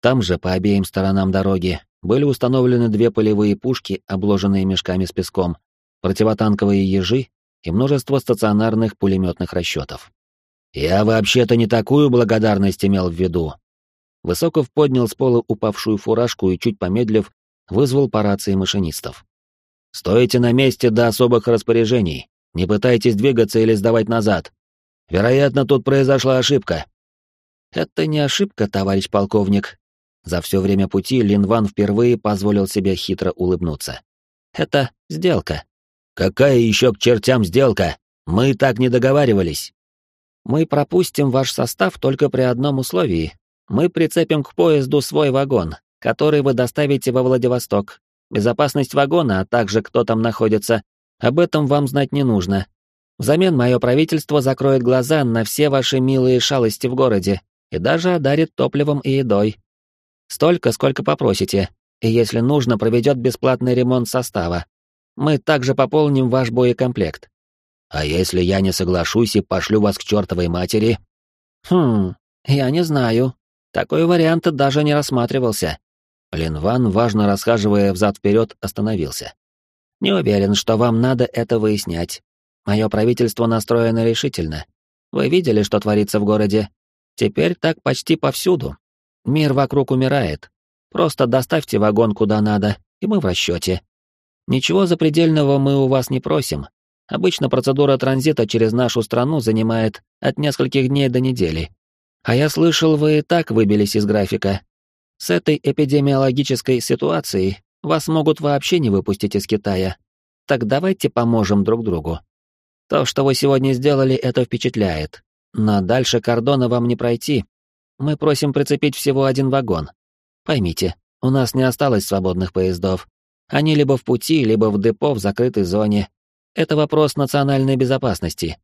Там же, по обеим сторонам дороги, были установлены две полевые пушки, обложенные мешками с песком, противотанковые ежи и множество стационарных пулеметных расчетов. «Я вообще-то не такую благодарность имел в виду». Высоков поднял с пола упавшую фуражку и, чуть помедлив, вызвал по рации машинистов. «Стойте на месте до особых распоряжений, не пытайтесь двигаться или сдавать назад. Вероятно, тут произошла ошибка». «Это не ошибка, товарищ полковник». За все время пути Лин Ван впервые позволил себе хитро улыбнуться. «Это сделка». «Какая еще к чертям сделка? Мы так не договаривались». «Мы пропустим ваш состав только при одном условии. Мы прицепим к поезду свой вагон, который вы доставите во Владивосток. Безопасность вагона, а также кто там находится, об этом вам знать не нужно. Взамен мое правительство закроет глаза на все ваши милые шалости в городе и даже одарит топливом и едой. Столько, сколько попросите, и если нужно, проведет бесплатный ремонт состава. Мы также пополним ваш боекомплект. А если я не соглашусь и пошлю вас к чертовой матери? Хм, я не знаю. Такой вариант даже не рассматривался. Линван, важно расхаживая взад-вперед, остановился. Не уверен, что вам надо это выяснять. Мое правительство настроено решительно. Вы видели, что творится в городе? Теперь так почти повсюду. Мир вокруг умирает. Просто доставьте вагон куда надо, и мы в расчете. Ничего запредельного мы у вас не просим. Обычно процедура транзита через нашу страну занимает от нескольких дней до недели. А я слышал, вы и так выбились из графика. С этой эпидемиологической ситуацией вас могут вообще не выпустить из Китая. Так давайте поможем друг другу. То, что вы сегодня сделали, это впечатляет. Но дальше кордона вам не пройти. Мы просим прицепить всего один вагон. Поймите, у нас не осталось свободных поездов. Они либо в пути, либо в депо в закрытой зоне. Это вопрос национальной безопасности.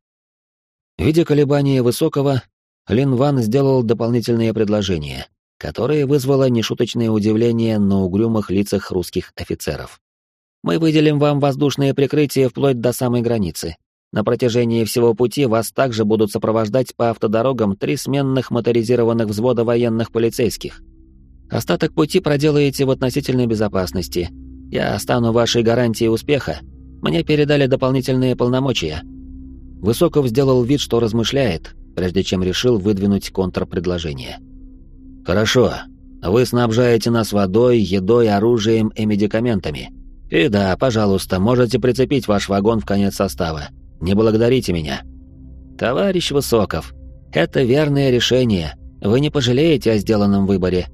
Видя колебания Высокого, Лин Ван сделал дополнительные предложения, которые вызвало нешуточное удивление на угрюмых лицах русских офицеров. «Мы выделим вам воздушное прикрытие вплоть до самой границы. На протяжении всего пути вас также будут сопровождать по автодорогам три сменных моторизированных взвода военных полицейских. Остаток пути проделаете в относительной безопасности, я стану вашей гарантией успеха. Мне передали дополнительные полномочия». Высоков сделал вид, что размышляет, прежде чем решил выдвинуть контрпредложение. «Хорошо. Вы снабжаете нас водой, едой, оружием и медикаментами. И да, пожалуйста, можете прицепить ваш вагон в конец состава. Не благодарите меня». «Товарищ Высоков, это верное решение. Вы не пожалеете о сделанном выборе.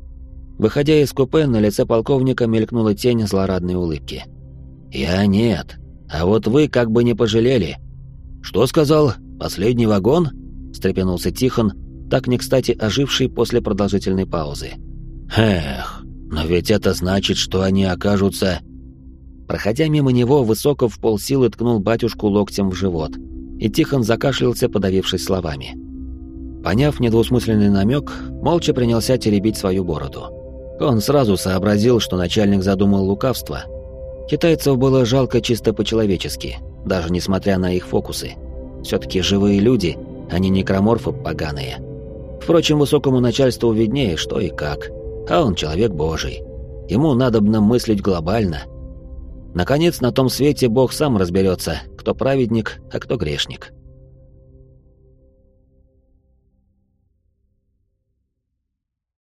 Выходя из купе, на лице полковника мелькнула тень злорадной улыбки. «Я нет. А вот вы как бы не пожалели». «Что сказал? Последний вагон?» — встрепенулся Тихон, так не кстати оживший после продолжительной паузы. «Эх, но ведь это значит, что они окажутся...» Проходя мимо него, Высоков в полсилы ткнул батюшку локтем в живот, и Тихон закашлялся, подавившись словами. Поняв недвусмысленный намек, молча принялся теребить свою бороду. Он сразу сообразил, что начальник задумал лукавство. Китайцев было жалко чисто по-человечески, даже несмотря на их фокусы. Все-таки живые люди, они некроморфы поганые. Впрочем, высокому начальству виднее, что и как. А он человек божий. Ему надобно мыслить глобально. Наконец, на том свете Бог сам разберется, кто праведник, а кто грешник.